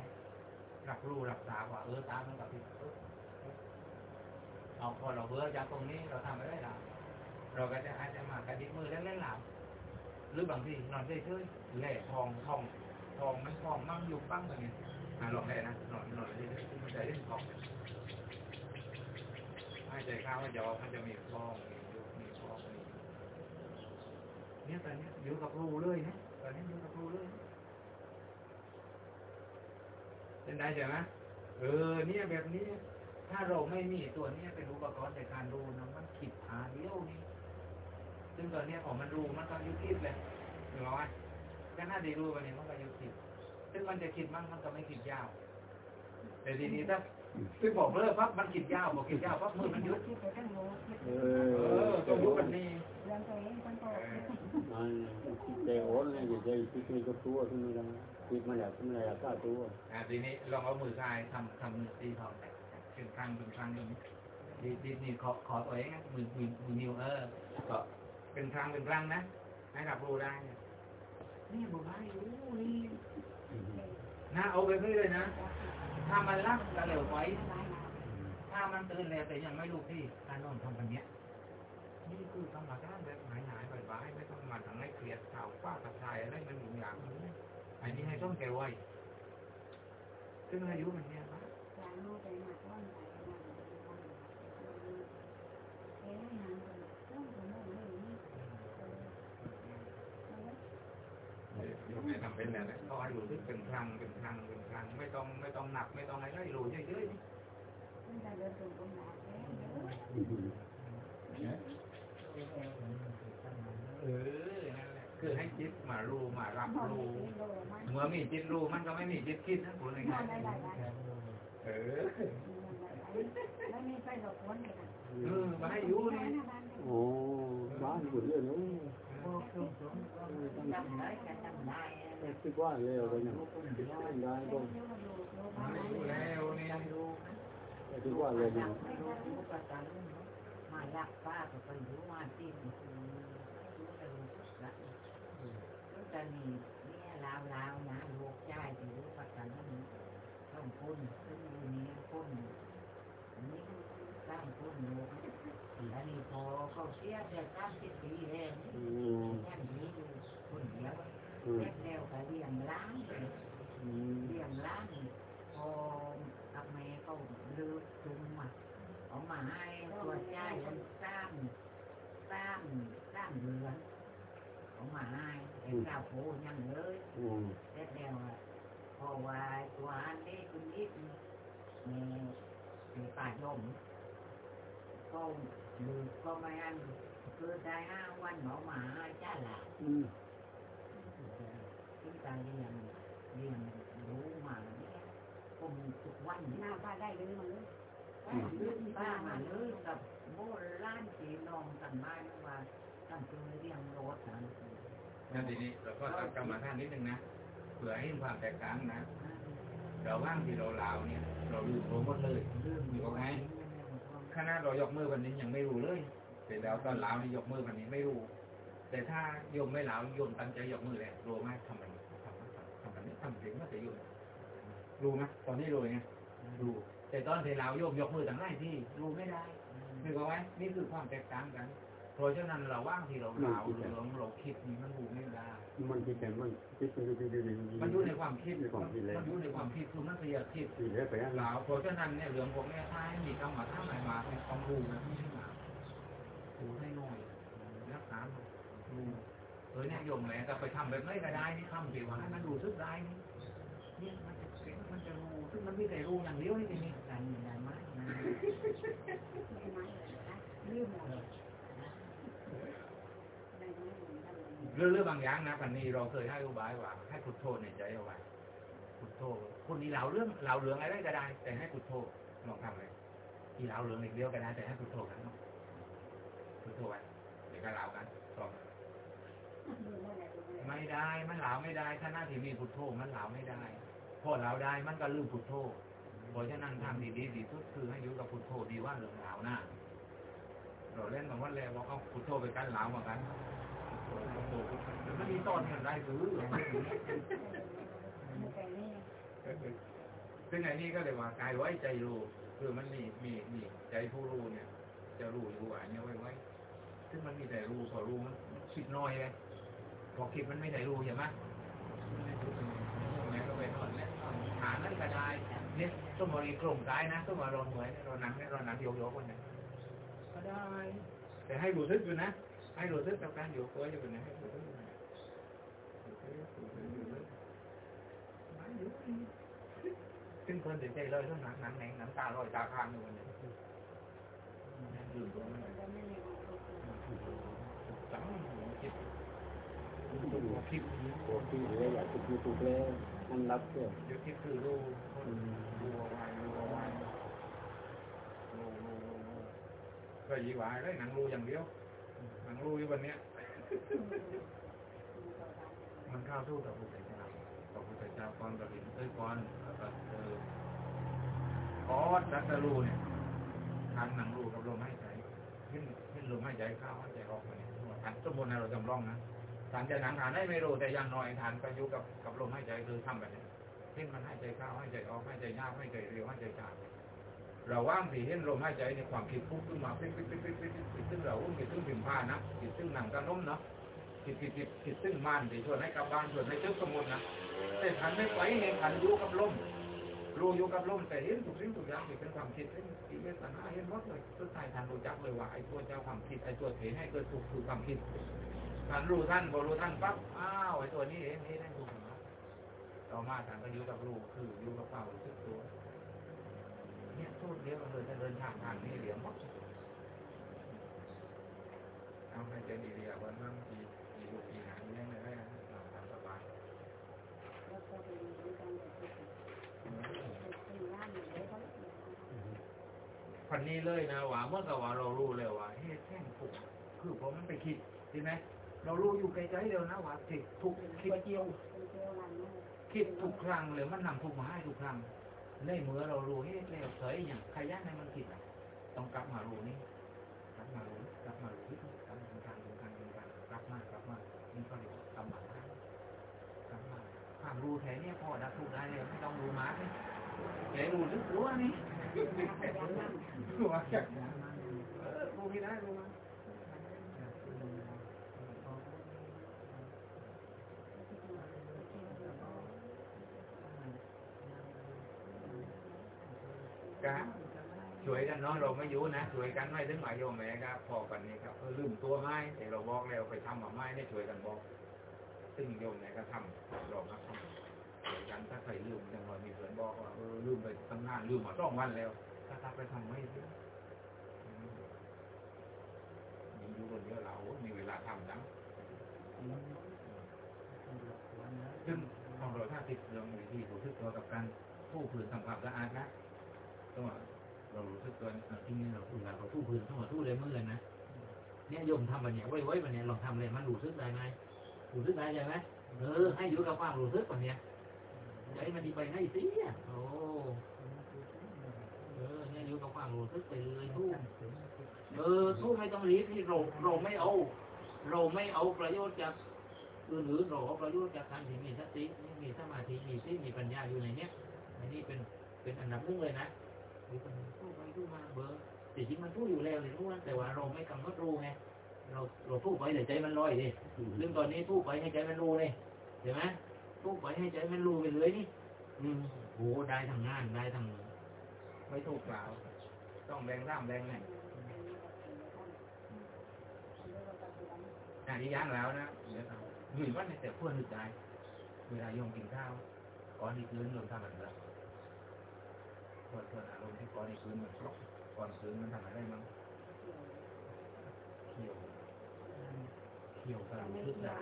รับรู้รับตาว่าเออตามันกระพริบปึ๊บปึ๊บเอาพอเราเบื่อจากตรงนี้เราทำไม่ได้หรอเราก็จะอาจจะมากระดิกมือเล่นๆหลับหรือบางทีนอนเฉยๆแหล่ทองทองทองมันทองมั่งอยู่ปั้งแบบนี้อะลองได้นะนอนนอนเฉยๆมันจะเล่นทองให้ใจข้าวว่าจะมันจะมีฟองมียุบมีฟองมีเนี่ยตอนนี้อยู่กับรูเลยนะตอนนี้อยู่กับรูเลย เป็นได้ใช่ไหมเออเนี่ยแบบนี้ ถ้าเราไม่มีตัวเนี้ยเป็นอุปกรณ์ในการดูนะมันขิดหาเลี้ยวนี่ซึ่งตอนเนี้ยพอมันรูมันก็ยุบคิดเลยเห็นไหมก็น่าดีรู้วันนี้มันก็ยุบคิดซึ่งมันจะคิดมั่งมันก็ไม่คิดยาวแต่ทีนี้ถ้าซึ่งบอกเลิกปั๊บมันคิดยาวบอกคิดยาวปั๊บมือมันยุบคิดไปทั้งโลกเอเอออต้องรู้แบบนี้เรื่องตัวเองคนโตมันเจ้าโอนเลยเจ้าที่มีตัวขึ้นมาแล้ว คิดมาแล้วขึ้นมาแล้วก้าตัวอ่าทีนี้ลองเอามือซ้ายทำทำมือตีทองเป็นครั้งเป็นครั้งอย่างดีดีนี่ขอขอตัวเองนะมือมือมือนิ้วเออก็เป็นครั้งเป็นครั้งนะให้รับรู้ได้นี่บุบ้าอยู่นี่นะเอาไปเรื่อยนะถ้ามันรักก็เร็วไว้ถ้ามันตื่นแล้วแต่ยังไม่รู้ที่การนอนทำแบบเนี้ยนี่คือธรรมชาติแบบหายหายบ่ายๆไม่ต้องมาทำให้เครียดข่าวฟ้ากระชายอะไรมัน แกไว้ซึ่งอายุมันเนี่ยนะหลานลูกไปมาต้อนไปมาเอ๊ะนานเลยต้องทำอะไรนี่โยมไม่ทำเป็นแล้วนะเขาให้รู้ที่เป็นครั้งเป็นครั้งเป็นครั้งไม่ต้องไม่ต้องหนักไม่ต้องอะไรรู้เยอะๆนี่มันจะเดินตรงตรงไหนเอ๊ะเออนั่นแหละ คือให้จิตมารู้มารับนอนรู้กิโลมันเมื่อมีจิตรู้มันก็ไม่มีจิตคิดนะคุณนง่าอยนได้หลายวันๆเออแล้วมีไฟหลบวนเลยนะเออมาให้อยู่นี่โอ้บ้านหุ่นเรื่องนู้นจำได้จะจำได้คิดว่าเร็วไปเนี่ยได้ก็มาให้อยู่แล้วนี่คิดว่าเร็วเนี่ยมาลักป้าก็ไปรู้ว่าที่มันคือรู้แต่รู้ละ รู้แต่นี่เนี่ยลาวลาวนะลูกชายที่รู้ประกันนี้ต้องคนซึ่งอยู่นี้คนอันนี้สร้างคนลูกอันนี้พอเขาเสียแต่สามสิบปีแล้วอืมแค่นี้อยู่คนเดียว อืม แค่แล้วก็เลี้ยงล้างเลย อืม เลี้ยงล้างพอกับแม่เขาเลือกจุงมาเอามาให้ตัวใจมันสร้างสร้างสร้างเรือนเอามาให้แต่ เจ้าโพยังเลยอืมแต่แล้วอะพอว่าตัวอันนี้คุณนิดแม่มีป่าดมก็ลูกก็ไม่อันคือได้ห้าวันหมอมาจ้าหลาอืมที่การเรียนเรียนรู้มาเนี่ยผมทุกวันหเนี่ยน้าป้าได้เลยมันเลยลืมป้ามาเลยกับโบราณสีนองกันบ้านว่าตั้งตัวเรียงรถนะ นั่นทีนี้เราก็ตั้งกรรมฐานนิดนึงนะเผื่อให้ความแตกต่างนะเราว่างที่เราลาวเนี่ย เราลืมตัวหมดเลยลืมอยู่ไงขนาดเรายกมือวันนี้ยังไม่รู้เลยแต่แล้วตอนลาวนี่ยกมือวันนี้ไม่รู้ แต่ถ้าโยมไม่ลาวโยมตั้งใจยกมือเลยรู้ไหมทำมันทำมันทำมันนี้ทำถึงว่าจะโยมรู้ไหมตอนนี้รู้ไงรู้แต่ตอนที่ลาวโยมยกมือต่างไรที่รู้ไม่ได้นึกออกไหมนี่คือความแตกต่างกัน เพราะฉะนั้นเราว่างที่เราเราเราเราคิดนี่มันรู้ไม่ได้ มันคิดแต่มันคิดไปเรื่อยๆมันอยู่ในความคิดในความคิดเลยมันอยู่ในความคิดคือมันเสียคิดเหลือไปอะเราเพราะฉะนั้นเนี่ยเรื่องพวกนี้ถ้าให้มีคำว่าท่าไหนมาเป็นความรู้นะไม่ใช่มารู้ให้น้อยรักษารู้เออเนี่ยโยมแม่ก็ไปทำแบบไม่ก็ได้นี่ทำสิว่าให้มันรู้สึกได้นี่เนี่ยมันจะเก่งมันจะรู้ซึ่งมันไม่ได้รู้อย่างเดียวนี่ทีนี้กันได้ไหมนะได้ไหมนะลืมหมดไหมได้ไหม เรื่องเรื่องบางอย่างนะพันนี้เราเคยให้อุบายว่าให้พุทโธในใจเอาไว้พุทโธคนนี้เล่าเรื่องเล่าเรื่องอะไรก็ได้ แต่ให้พุทโธลองทำเลยอีเล่าเรื่องอีกเดียวก็ได้แต่ให้พุทโธกันเนาะพุทโธไว้เดี๋ยวก็เล่ากันลองไม่ได้มันเหล่าไม่ได้ถ้าหน้าที่มีพุทโธมันเหล่าไม่ได้พอเหล่าได้มันก็ลืมพุทโธเพราะฉะนั้นทางดีดีสุดคือให้อยู่กับพุทโธดีว่าเรื่องเล่าหน้าเราเล่นกับว่าแล้วบอกเอาพุทโธไปกันเหล่ามากัน พุทโธพุทโธแล้วมันมีตอนกันได้คือแต่นี่ซึ่งไอ้นี่ก็เลยว่ากายไว้ใจรู้คือมันมีมีมีใจผู้รู้เนี่ย จะรู้อยู่ว่าเนี่ยไว้ไว้ซึ่งมันมีแต่รู้พอรู้มันคิดน้อยเลยพอคิดมันไม่ได้รู้ใช่ไหมแม่ก็ไปนอนแล้วหานั่นก็ได้เนี่ยสมมติกลุ่มกายนะสมมติเราเหมือนเราหนังเนี่ยเราหนังโยกๆกันเนี่ยก็ได้ แต่ให้รู้สึกอยู่นะ ให้รู้สึกกับการโยกตัวอยู่นะให้รู้สึกอยู่นะรู้สึกรู้สึกรู้สึกมาอยู่ซึ่งคนตื่นใจเลยต้องหนังหนังแหนงหนังตาลอยตาค้างอยู่วันนี้ลืมตัวมันเลยก็ไม่มีความสุขจังคิดตัวคิดโอ้ที่เหลืออยากจะดูถูกแล้วนั่นรับเพื่อเดี๋ยวคิดคือรู้รู้เอาไว้รู้เอาไว้รู้รู้รู้รู้ก็ยีหวายเลยหนังรู้อย่างเดียวหนัง รู้อยู่วันเนี้ย มันข้าสู้กับพระพุทธเจ้าพระพุทธเจ้าก่อนกระดิ่งเอ้ยก่อนก็เออขอจัตรูเนี่ยทานหนังรูกับลมหายใจขึ้นขึ้นลมหายใจเข้าหายใจออกมาเนี่ยทานสมมตินเราจำลองนะทานจะหนังทานได้ไม่รู้แต่ยังน้อยทานก็อยู่กับกับลมหายใจคือทำแบบนี้ขึ้นมันหายใจเข้าหายใจออกหายใจยาวหายใจเร็วหายใจช้า เราว่างสีเห็นลมหายใจในความคิดพุ่งขึ้นมาปิ๊บปิ๊บปิ๊บปิ๊บปิ๊บปิ๊บซึ่งเราอุ้มคิดซึ่งพิมผ้านะคิดซึ่งหนังกระล้มเนาะผิดผิดผิดผิดซึ่งมันที่ชวนให้กลับบ้านชวนให้เจอสมุนนะแต่ทันไม่ไปเองทันอยู่กับลมรู้อยู่กับลมแต่เห็นทุกสิ่งทุกอย่างที่เป็นความคิดเป็นกิเลสตัณหาเห็นหมดเลยสุดท้ายทันรู้จักเลยว่าไอ้ตัวเจ้าความคิดไอ้ตัวเหตุให้เกิดทุกข์คือความคิดทันรู้ท่านพอรู้ท่านปั๊บอ้าวไอ้ตัวนี้เองนี่นั่นถูกนะต่อมาทันก็อยู่กับรู้คืออยู่กับความรู้สึกตัว เนี่ยพูดเดียวเลยถ้าเดินทางทางนี้เดี๋ยวหมดเอาให้ใจดีๆวันนั้นทีมีลูกมีหานเลี้ยงได้นะเราทำสบายแล้วก็เป็นการเป็นร้านอยู่เลยเขาพันนี้เลยนะว่าเมื่อกับว่าเรารู้เลยว่าเฮ้แท่งถูกคือผมมันไปคิดใช่ไหมเรารู้อยู่ไกลๆเดียวนะว่าสิทุกคิดเกี่ยวคิดทุกครั้งเลยมันนำทุกมาให้ทุกครั้ง ในเมื่อเรารู้เฮ้แล้วเสยอย่างขยันในมันคิดอะต้องกลับมารู้นี่กลับมารู้กลับมารู้ที่กลับมาทางทางทางทางกลับมากลับมานี่ก็เรียกกลับมากลับมาความรู้แท้เนี่ยพอดับทุกได้เลยไม่ต้องรู้มาร์กเลยแกรู้ลึกรู้อันนี้รู้ว่าจากรู้ไม่ได้รู้มา กะช่วยกันเนาะเราไม่อยู่นะช่วยกันไม่ถึงหมายโยมแม่ครับพอกันนี่ครับเออลืมตัวไม้แต่เราบอกแล้วไปทำมาไม้ได้ช่วยกันบอกซึ่งโยมแม่ก็ทำเราครับทำช่วยกันถ้าใครลืมจังเรามีเพื่อนบอกว่าเออลืมไปตั้งนานลืมมาสองวันแล้ว ถ้าถ้าไปทำไม่ได้มีอยู่คนเดียวเรามีเวลาทำจังซึ่งของเราถ้าติดเรื่องวิธีรู้สึกตัวกับการผู้พื้นทำความสะอาดนะ ต้องเรารู้สึกตัวเอ่อที่นี่เราเวลาเราทู่พื้นต้องมาทู่เลยเมื่อนะเนี่ยโยมทำแบบเนี้ยไว้ไว้แบบเนี้ยลองทำเลยมันรู้สึกได้ไหมรู้สึกได้ใช่ไหมเออให้อยู่กับความรู้สึกแบบเนี้ยใจมันดีไปให้สิโอ้เออเนี่ยอยู่กับความรู้สึกไปเลยทู่เออทู่ไม่ต้องรีบที่เราเราไม่เอา เราไม่เอาประโยชน์จากอื่นๆเราเอาประโยชน์จากการที่มีสติมีสมาธิมีสติมีปัญญาอยู่ในเนี้ยอันนี้เป็นเป็นอันดับหนึ่งเลยนะ มีคนพูดไปพูดมาเบอร์แต่จริงมันพูดอยู่แล้วเลยรู้นแต่ว่าเราไม่กำหนดรู้ไงเราเราพูดไปแต่ใจมันลอยดิซึ่งตอนนี้พูดไปให้ใจมันรู้เลยเห็นไหมพูดไปให้ใจมันรู้ไปเลยนี่ อืมโหได้ทางงานได้ทางไม่ถูกเปล่าต้องแรงร่ำแรงไหนอันนี้ย่างแล้วนะเดี๋ยวเอาหรือว่าในแต่พื่อนหรือใจเวลาโยมกินข้าวก่อนที่คืนโยมทำอะไรบ้าง ก่อนเพื่อนอารมณ์ที่ก่อนที่คืนมันครบก่อนคืนมันทำอะไรบ้งเขี่ยวเขี่ยวกำลังทึกได้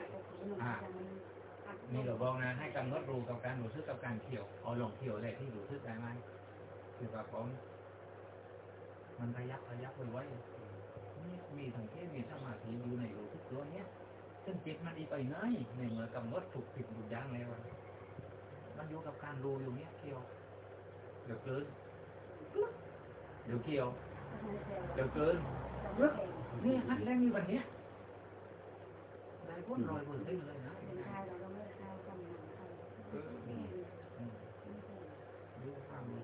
นี่เราบอกนะให้กำหนดรู้กับการรู้สึกกับการเขี่ยวเอาลงเขี่ยวอะไรที่รู้สึกได้ไหมคือว่าผมมันระยับระยับไว้ไว้นี่มีทั้งเทศมีสมาธิอยู่ในรู้สึกตัวเนี้ยซึ่งจิตมันดีไปไหนในเมื่อกำหนดถูกผิดบุญยังแล้วะมันอยู่กับการรู้อยู่เนี้ยเขี่ยวเดี๋ยวเกิน เดี๋ยวเขี่ยว เดี๋ยวเกินนี่ฮัดแรงมีวันเนี้ยได้พ้นรอยบนเส้นเลยนะเออนี่อืมดูความรู้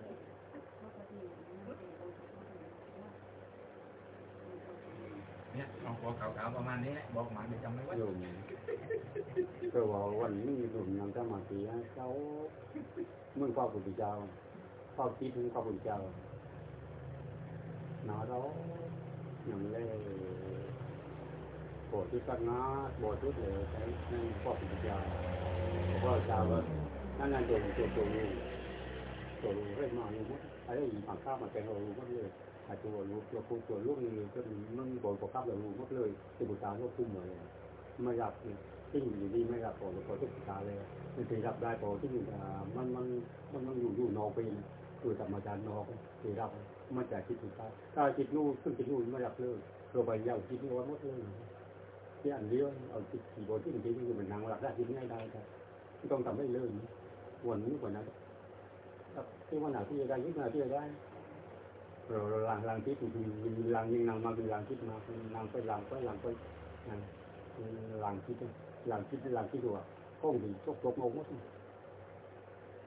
เนี่ยเอาหัวขาวๆประมาณนี้แหละบอกมาเดี๋ยวจำไม่ไว้โยมก็ว่าวันนี้โยมยังสมาธิให้เขาเมื่อพระพุทธเจ้า พระคิดถึงพระพุทธเจ้าหนาเราอย่างเล่โบสถ์ที่ตั้งงาโบสถ์ที่เลยใช้นั่นพระพุทธเจ้าพระเจ้าว่านั่นนั่นโยมตัวตัวนี้ตัวรู้เรื่อยมาอยู่หมดอะไรอีกฝั่งข้ามาแกเรารู้หมดเลยไอ้ตัวรู้ตัวผู้ตัวลูกนี่ก็มันโบนกับข้าเรารู้หมดเลยที่บุตรตาก็พุ่มเลยไม่รับที่อยู่ดีไม่รับพอพอทุกตาเลยมันจะรับได้พอที่มันมันมันมันอยู่อยู่นอกไป คุยธรรมาจารย์นองที่รับมันจะคิดถึงได้ถ้าจิตรู้ซึ่งจิตรู้ไม่รับเรื่องเราไปยาวจิตรู้ว่าหมดเรื่องที่อันเลี้ยวเอาจิตขี่บนที่มันจิตรู้มันนั่งหลับได้จิตง่ายได้ครับต้องทำให้เรื่องวันนี้วันนั้นที่วันไหนที่จะได้ยิ่งหนที่จะได้เราหลังหลังที่ถูกหลังยิงนั่งมาเป็นหลังคิดมานางไปหลังไปหลังไปหลังคิดหลังคิดหลังคิดหัวก้องถึงจกตกงงหมดเล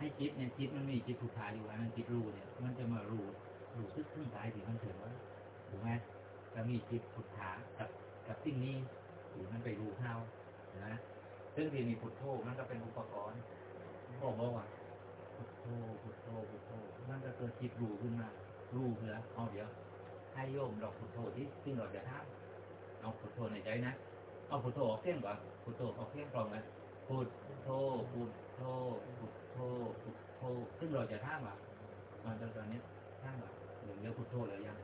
ให้จิตเนี่ยจิตมันมีจิตผูกขาอยู่อันนั้นจิตรู้เนี่ย มันจะมารู้รู้ซึกขึ้นกายที่มันถึงว่าถูกไหมแล้วมีจิตผูกขากับกับสิ่งนี้หรือมันไปรู้เข้านะซึ่งที่มีพุทโธมันก็เป็นอุปกรณ์บอกว่าพุทโธพุทโธพุทโธมันก็เกิดจิตรู้ขึ้นมา รู้เพื่อเอาเดี๋ยวให้โยมดอกพุทโธที่ซึ่งเราจะทำเอาพุทโธในใจนะเอาพุทโธออกเสียงก่อนพุทโธออกเสียงกลองนะพุทโธพุทโธพุท โธพุทโธซึ่งเราจะท่ามอะมันตอนนี้ท่ามอะหรือเรียกพุทโธเลยยัง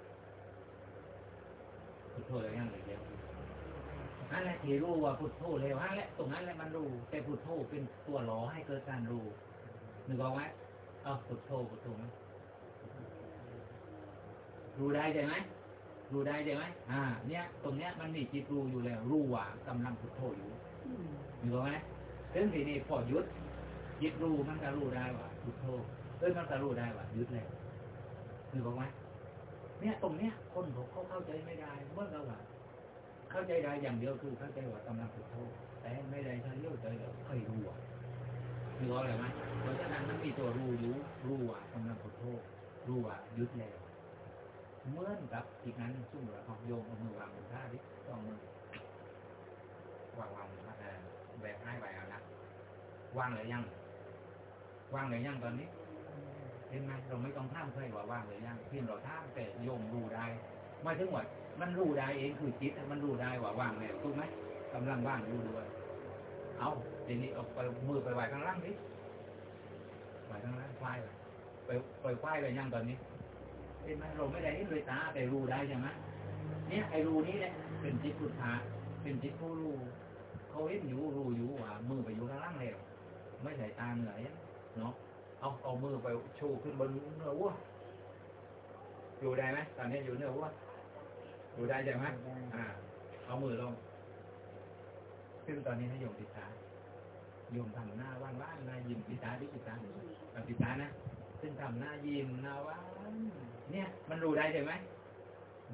พุทโธเลยยังหรือเดียวนั่นแหละที่รู้ว่าพุทโธเร็วนั่นแหละตรงนั้นแหละมันรู้แต่พุทโธเป็นตัวหล่อให้เกิดการรู้นึกออกไหมเอาพุทโธพุทโธไหมรู้ได้ใช่ไหมรู้ได้ใช่ไหมอ่า เนี่ย ตรงเนี้ยมันมีจิตรู้อยู่แล้ว รู้ว่ากำลังพุทโธอยู่มีรู้ไหมซึ่งที่นี้พอหยุด จิตรู้มันก็รู้ได้ว่าพุทโธเอ้ยมันก็รู้ได้ว่ายุดแล้วมีรู้ไหมเนี่ยตรงเนี้ยคนเขาเขาเข้าใจไม่ได้เมื่อเราว่าเข้าใจได้อย่างเดียวคือเข้าใจว่ากำลังพุทโธแต่ไม่ได้เข้าเดี๋ยวเคยรู้อะมีรู้อะไรไหมเพราะฉะนั้นมันมีตัวรู้อยู่รู้ว่ากำลังพุทโธรู้ว่ายุดแล้วเหมื่อนกับอีกนั้นซุ่มเราเอาโยมเอามือวางบนท่าดิต้องมือวางวางบนท่าแบบให้ใบเอานะวางเลยยัง ว่างเลยยังตอนนี้เห็นไหมเราไม่ต้องท่ามใครว่าว่างเลยยังเพียงเราท่ามแต่โยมรู้ได้ไม่ถึงว่ามันรู้ได้เองคือจิตมันรู้ได้ว่าว่างแล้วถูกไหมกำลังว่างอยู่ด้วย เอาทีนี้เอาไปมือไปไหวข้างล่างดิไหวข้างล่างควายไปไปควายไปยังตอนนี้เห็นไหมเราไม่ได้เห็นด้วยตาแต่รู้ได้ใช่ไหมเนี่ยไอ้รู้นี้แหละเป็นจิตพุทธะเป็นจิตผู้รู้เขาเห็นอยู่รู้อยู่ว่ามือไปอยู่ข้างล่างแล้วไม่ใส่ตาเหนื่อย เนาะเอาเอามือไปชูขึ้นบนเนื้อวัวอยู่ได้ไหมตอนนี้อยู่เนื้อวัวอยู่ได้ใช่ไหมอ่า เอามือลง ซึ่งตอนนี้ให้โยมปิดตาโยมทำหน้าว่างๆหน้ายิ้มปิดตาดิปิดตาเอาปิดตานะซึ่งทำหน้ายิ้มหน้าว่างเนี่ย มันรู้ได้ใช่ไหม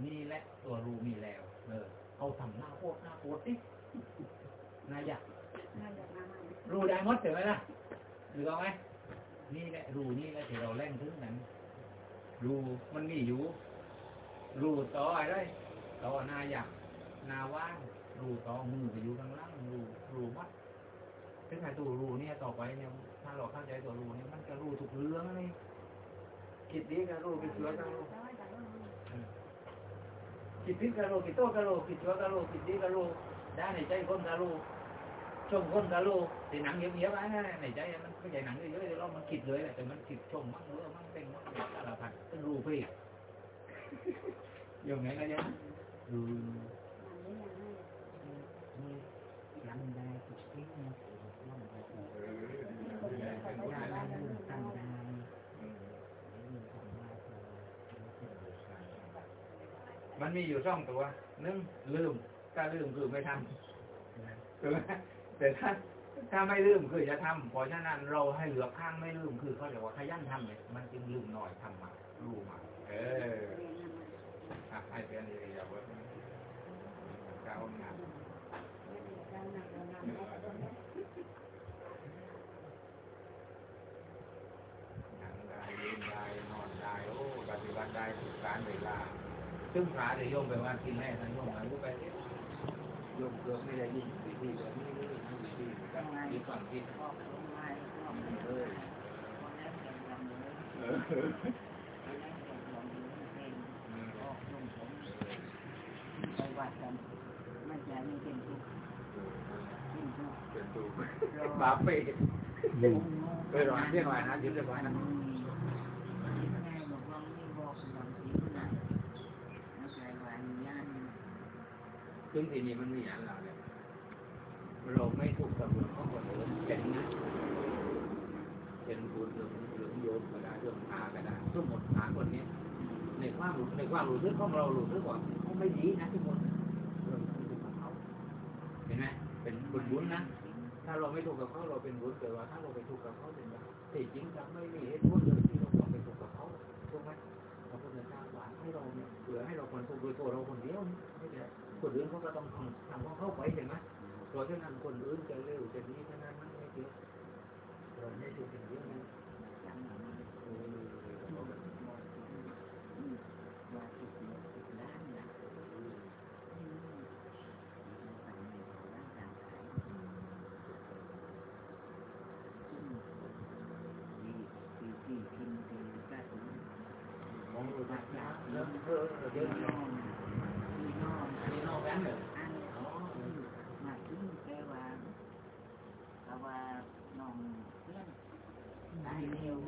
นี่แหละตัวรู้มีแล้ว เออ เอาทำหน้าโคตรหน้าโคตรดิหน้าอยากน่าจะมาใหม่รู้ได้หมดใช่ไหมล่ะหรือเอาไหม นี่แหละรูนี่แหละที่เราเล่นถึงนั้นรูมันมีอยู่ รูต่ออะไรต่อนาอยากนาว่างรูต่อมือไปอยู่ข้างล่างรูรู้หมัดถึงไอ้ตัวรูเนี่ยต่อไปเนี่ยถ้าเราเข้าใจตัวรูเนี่ยมันจะรูทุกเรื่องเลยคิดดีก็รูคิดชั่วก็รูคิดผิดก็รูคิดโตก็รูคิดชั่วก็รูคิดดีก็รู้ได้ในใจคนก็รู ชมคนก็รู้แต่หนังเงียบๆไอ้นั่นในใจมันไม่ใช่หนังเยอะๆเดี๋ยวเรามันคิดเลยแหละแต่มันคิดช่มมั่งเรื่อมั่งเป็นมั่งสารพัดเป็นรู้พี่อย่างไงก็ยังรู้ยังได้ทุกที่นะยังได้ยังได้ตั้งได้มันมีอยู่สองตัวนึ่งลืมถ้าลืมคือไม่ทำถูกไหม แต่ถ้าถ้าไม่ลืมคือจะทำเพราะฉะนั้นเราให้เหลือข้างไม่ลืมคือเขาเรียกว่าขยันทำเลยมันจึงลืมหน่อยทำมารู้มาเอออะให้เป็นอีกอย่างว่าก้าวงานนั่งได้ยืนได้นอนได้โอ้ปฏิบัติได้ทุกการเวลา ซึ่งพระจะโยมไปว่ากินแม่ทั้งโยมอายุไปเรื่อยโยมเกือบไม่ได้ยินวิธีแบบนี้ เลยวิธีการคิดก่อนคิด พ่อลงมาพ่อมัน เออ คนนั้นเป็นลำเลย เออ คนนั้นเป็นลำเลยเป็นออกลงผมไปวัดกันมันจะมีเป็นทุกข์เป็นทุกข์ เป็นตู เรา บาเป้ไปร้อนเรียกว่านะยิ้มเรียกว่านะ ยิ้มไงบอกว่าไม่บอกลำยิ้มนะแล้วใจวายย่าน ซึ่งทีนี้มันมีอย่างเราเนี่ย ย เราไม่ถูกกำหนดข้อมูลเลยเป็นนะเป็นบุญหรือหรือโยมก็ได้เรื่องพาก็ได้สมมติพาคนนี้ในความรู้ในความรู้สึกของเรารู้สึกว่าเขาไม่ดีนะทุกคนเรื่องของเขาเห็นไหมเป็นบุญบุญนะถ้าเราไม่ถูกกับเขาเราเป็นบุญแต่ว่า ถ้าเราไปถูกกับเขาเป็นบาปแต่จริงจังไม่มีเหตุผลเลยที่เราต้องไปถูกกับเขาถูกไหมเราพุทธเจ้าว่าให้เราเนี่ยเผื่อให้เราคนถูกโดยตัวเราคนเดียวไม่ใช่คนอื่นเขาก็ต้องทำทำของเขาไปเห็นไหม เพราะฉะนั้นคนอื่นจะเร็วจะดีขนาดนั้นไม่เกี่ยวเราไม่ถูกเป็นเดียวนะเออเราแบบว่าสิบสิบล้านนะสั่งในของร่างกายดีดีที่กินดีก็ถึงมองดูจากน้ำเริ่มเออเยดี อะ นอนดีนอน อันนี้นอกแว้นเหรอ อัน อ๋อ มาถึงแต่ว่าแต่ว่าน้องเพื่อนตายเร็ว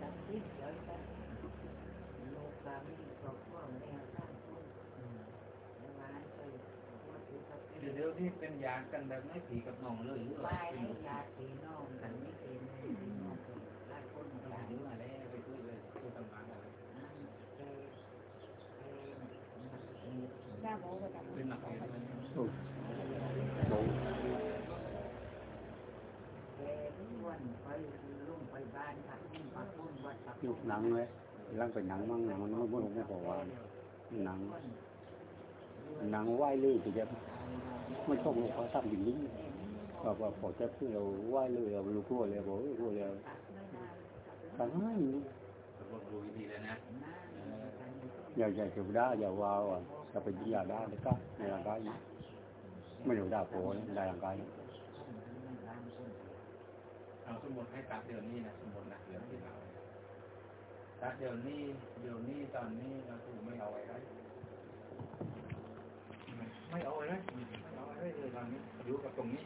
ตัดสินใจกันลูกสามีครอบครัวแม่สร้างคนแต่ว่าไปว่าถือกับ เป็นเดี๋ยวเป็นยากันแบบไม่ผีกับน้องเลยหรือไปว่าเป็นให้ญาติพี่น้องกันนี่เป็นน้องกันหลายคนต้องกันถือมาแล้วไปด้วยเลยตัวทำงานอะไรนั่นเออเออได้บอกว่าจะเป็นหนักเลยนะโอ้โหเออทุกวันไปลุงไปบ้านพักนี่พักพุ่นวัดพักลูกหนังเลยร่างเป็นหนังมั่งหนังมันไม่ไม่ไม่บอกว่าหนัง หนังไหว้ลื่นถึงจะไม่ชอบลูกเขาทำอย่างนี้แบบว่าพอจะคือเราไหว้ลื่นเราลูกกลัวเลยบอกกลัวเลยแต่ไม่ผมรู้วิธีแล้วนะอย่าอย่าเก็บได้อย่าวาวอะจะไปอย่าได้เลยก็ในร่างกายไม่เดี๋ยวด่าโผล่ในร่างกายเอาสมุดให้ตัดเดือนนี้นะสมุดหนักเดือนที่เราถ้าเดี๋ยวนี้เดี๋ยวนี้ตอนนี้เราถูกไม่เอาไรไม่ ไม่เอาอะไรไม่เอาอะไรเลยตอนนี้อยู่กับตรงนี้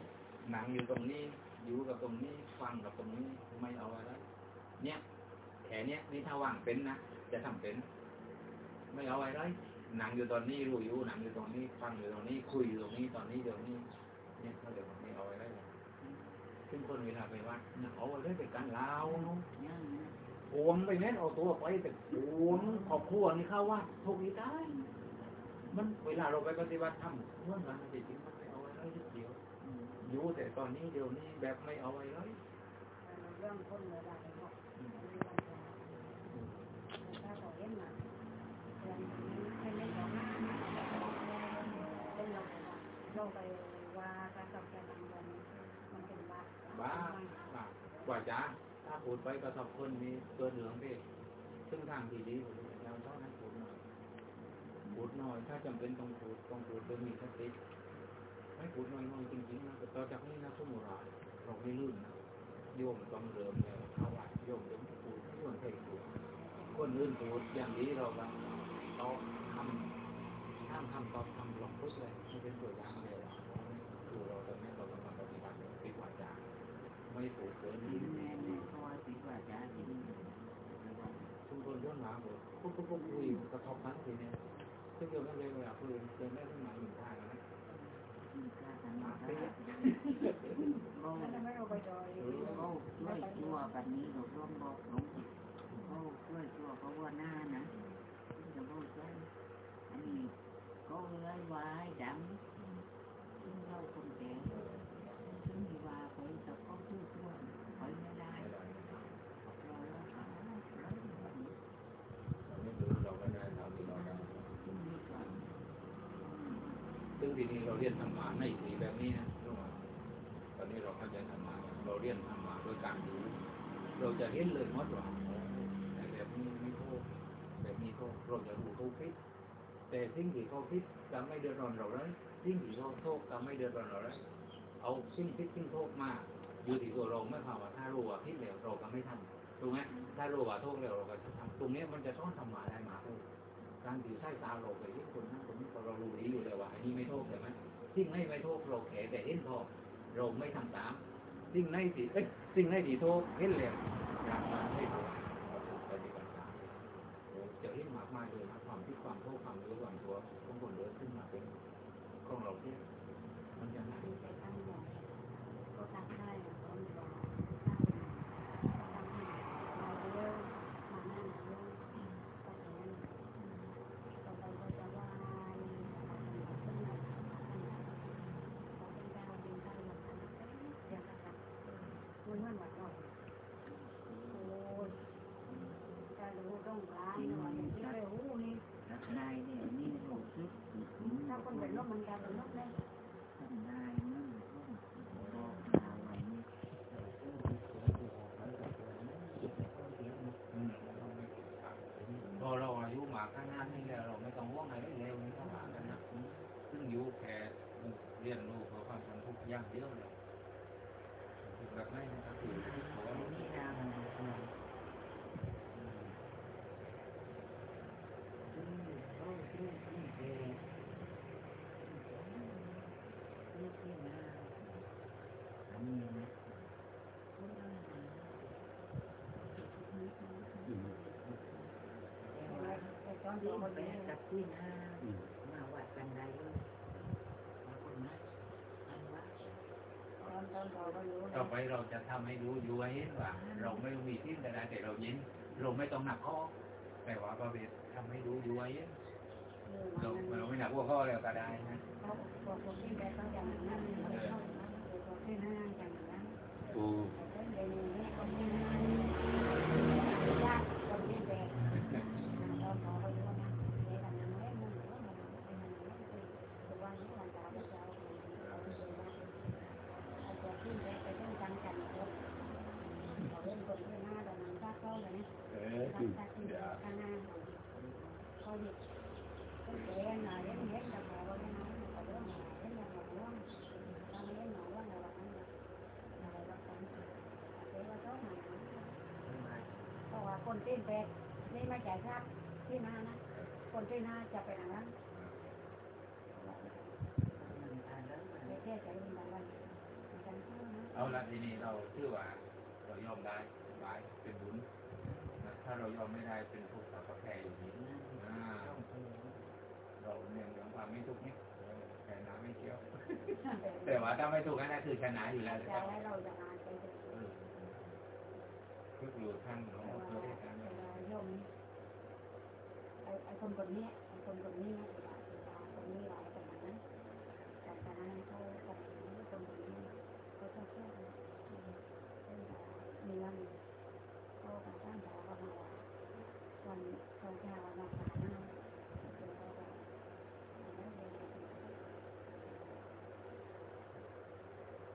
หนังอยู่ตรงนี้ อยู่กับตรงนี้ ฟังกับตรงนี้ ไม่เอาอะไรเนี่ยแขนเนี้ยนี่ถ้าว่างเป็นนะ จะทำเป็น ไม่เอาอะไรหนังอยู่ตอนนี้รู้อยู่หนังอยู่ตรงนี้ ฟังอยู่ตรงนี้ คุยอยู่ตรงนี้ ตอนนี้เดี๋ยวนี้ เนี่ยเขาเดี๋ยวไม่เอาอะไรเลยซึ่งคนเวลาไปวัดเนี่ยเอาอะไรไปกันลาวเนาะยังนะโอนไปเน้นเอาตัวไปแต่โอนขอบครัวนี่เข้าว่าทุกข์นี้ได้ มันเวลาเราไปปฏิบัติธรรมเมื่อวันจริงๆมันไม่เอาอะไรนิดเดียวอืมอยู่แต่ตอนนี้เดี๋ยวนี้แบบไม่เอาอะไรเลยเรื่องคนเวลาไปบอกถ้าเขาเห็นมาเรื่องไม่ไม่ของเป็นเราเราไปว่าการตอบแทนรางวัลมันเป็นบาปบ้าบ้ากว่าจะถ้าพูดไปกระทบคนมีตัวเหลืองไปซึ่งทางที่ดีเราต้องให้พูดหน่อย พูดหน่อย ถ้าจำเป็นต้องพูดต้องพูดโดยมีสติไม่พูดหน้อยๆจริงๆนะแต่ต่อจากนี้นะสมุไรเราไม่ลื่นนะโยมต้องเริ่มแล้วเข้าวัดโยมเดี๋ยวไม่พูดโยมใครพูดคนอื่นพูดอย่างนี้เราก็เราทำห้ามทำตอนทำหลอกพุทธเลยไม่เป็นตัวอย่างเลยว่าคือเราตอนนี้เรากำลังปฏิบัติปิดวาจาไม่ผูกเกินกินแม่ไม่คอยสิว่าจะกินชุมชนย้อนหลังหมดพวกพวกคุยกระทบกันทีเนี้ย ซึ่งเดียวกันเลยเวลาคุยเดินได้ขึ้นมาหนึ่งท่าแล้วนะกินข้าวกันมาเโอ้แล้วทำไมเราไปจอยโอ้ช่วยชั่วแบบนี้เราร่วมบอกหลงโอ้ช่วยชั่วเขาว่าหน้านะจะบอกใช่อันนี้ก็เลยวายดังซึ่งเราคนแก่ซึ่งมีว่าไปแต่ก็พูดชั่วไปไม่ได้เราแล้วเขา เราไม่ได้เราที่เราได้ ซึ่งมีก่อน ซึ่งทีนี้ เรียนธรรมะในสีแบบนี้นะตอนนี้เราเข้าใจธรรมะเราเรียนธรรมะโดยการดูเราจะเห็นเลยมดว่าแต่แบบนี้ไม่โทษแบบนี้โทษเราจะรู้เขาคิดแต่สิ่งที่เขาคิดจะไม่เดือดร้อนเราเลยสิ่งที่เขาโทษจะไม่เดือดร้อนเราเลยเอาสิ่งคิดสิ่งโทษมาอยู่ที่ตัวเราไม่พาว่าถ้ารู้ว่าคิดแล้วเราก็ไม่ทำถูกไหมถ้ารู้ว่าโทษแล้วเราก็จะทำตรงนี้มันจะต้องทำมาได้มาการถือใช้ตาเราไปที่คนนั้นคนนี้เรารู้ดีอยู่แล้วว่าอันนี้ไม่โทษใช่ไหม สิ่งไหนไม่โทษเราแข่แต่เห็นโทษเราไม่ทำตามสิ่งไหนที่เอ้ยสิ่งไหนที่โทษเห็นแล้วอยากมาให้เราปฏิบัติตามจะเห็นมากมายเลยนะความที่ความโทษความรู้ความตัวของคนเดินขึ้นมาเป็นของเราที่ยจะน่าดู ไปตั้งหมดก็ตั้งได้ก็มีว่าตั้งให้มาเร็วมาหน้าเร็วก็เห็นต่อไปก็จะว่าขึ้นมาพอเป็นดาวเป็นดาวหลังเดี๋ยวกันมันมันหวัดหน่อยโอ้ยจะรู้ต้องร้ายหน่อยอย่างที่เร็วนี่ รับได้เนี่ยนี่รู้สึก ถ้าคนเป็นโรคมันจะเป็นโรคเลย ทำได้นั่นก็บอกเราไว้นี่ พอเราอายุมากขนาดนี้แล้วเราไม่ต้องห่วงอะไรแล้วไม่ต้องหากันนะซึ่งอยู่แค่เรียนรู้เพื่อความสนุกอย่างเดียวเลยแบบนี้นะครับคือบอกว่า นี่เราซึ่งเขาซึ่งซึ่งเอนี่ที่มาอันนี้นะ ตอนที่ที่มัมันนเป็เป็นนกับที่ห้ามาวัดกันได้เลยมาคนนั้นอันว่าตอนตอนต่อก็รู้ต่อไปเราจะทำให้ดูอยู่ให้เห็นว่า เราไม่มีทิ้นแต่ได้แต่เรายิ้มเราไม่ต้องหนักข้อแต่ว่าประเภททำให้ดูอยู่ให้เห็นเราเราไม่หนักหัวข้อแล้วก็ได้นะเขาบอ คนที่นาจะไปทางนั้นมันตาเริ่มมาไม่แค่จะรู้มาวันฉันเชื่อนะเอาละทีนี้เราชื่อว่าเรายอมได้บายเป็นบุญนะถ้าเรายอมไม่ได้เป็นทุกข์กับกาแฟอยู่นี้อ่าเราเนี่ยเรื่องความไม่ทุกข์นี่แค่น้ำไม่เคี้ยว แต่ว่าถ้าไม่ทุกข์นั่นนะคือชนะอยู่แล้วใจให้เราจะงานไปเถอะเออก็อยู่ข้างน้องแต่ก็ว่าได้กันแต่ว่าโยมไอ้ไอ้คนคนนี้ไอ้ คนคนนี้คนนี้หลายคนนั้นแต่นั้นเขาคนคนคนนี้เขาต้องเชื่อเลยมีวันเขาไปตั้งแต่ว่ามาวันเขาจะวันมาสาหน้า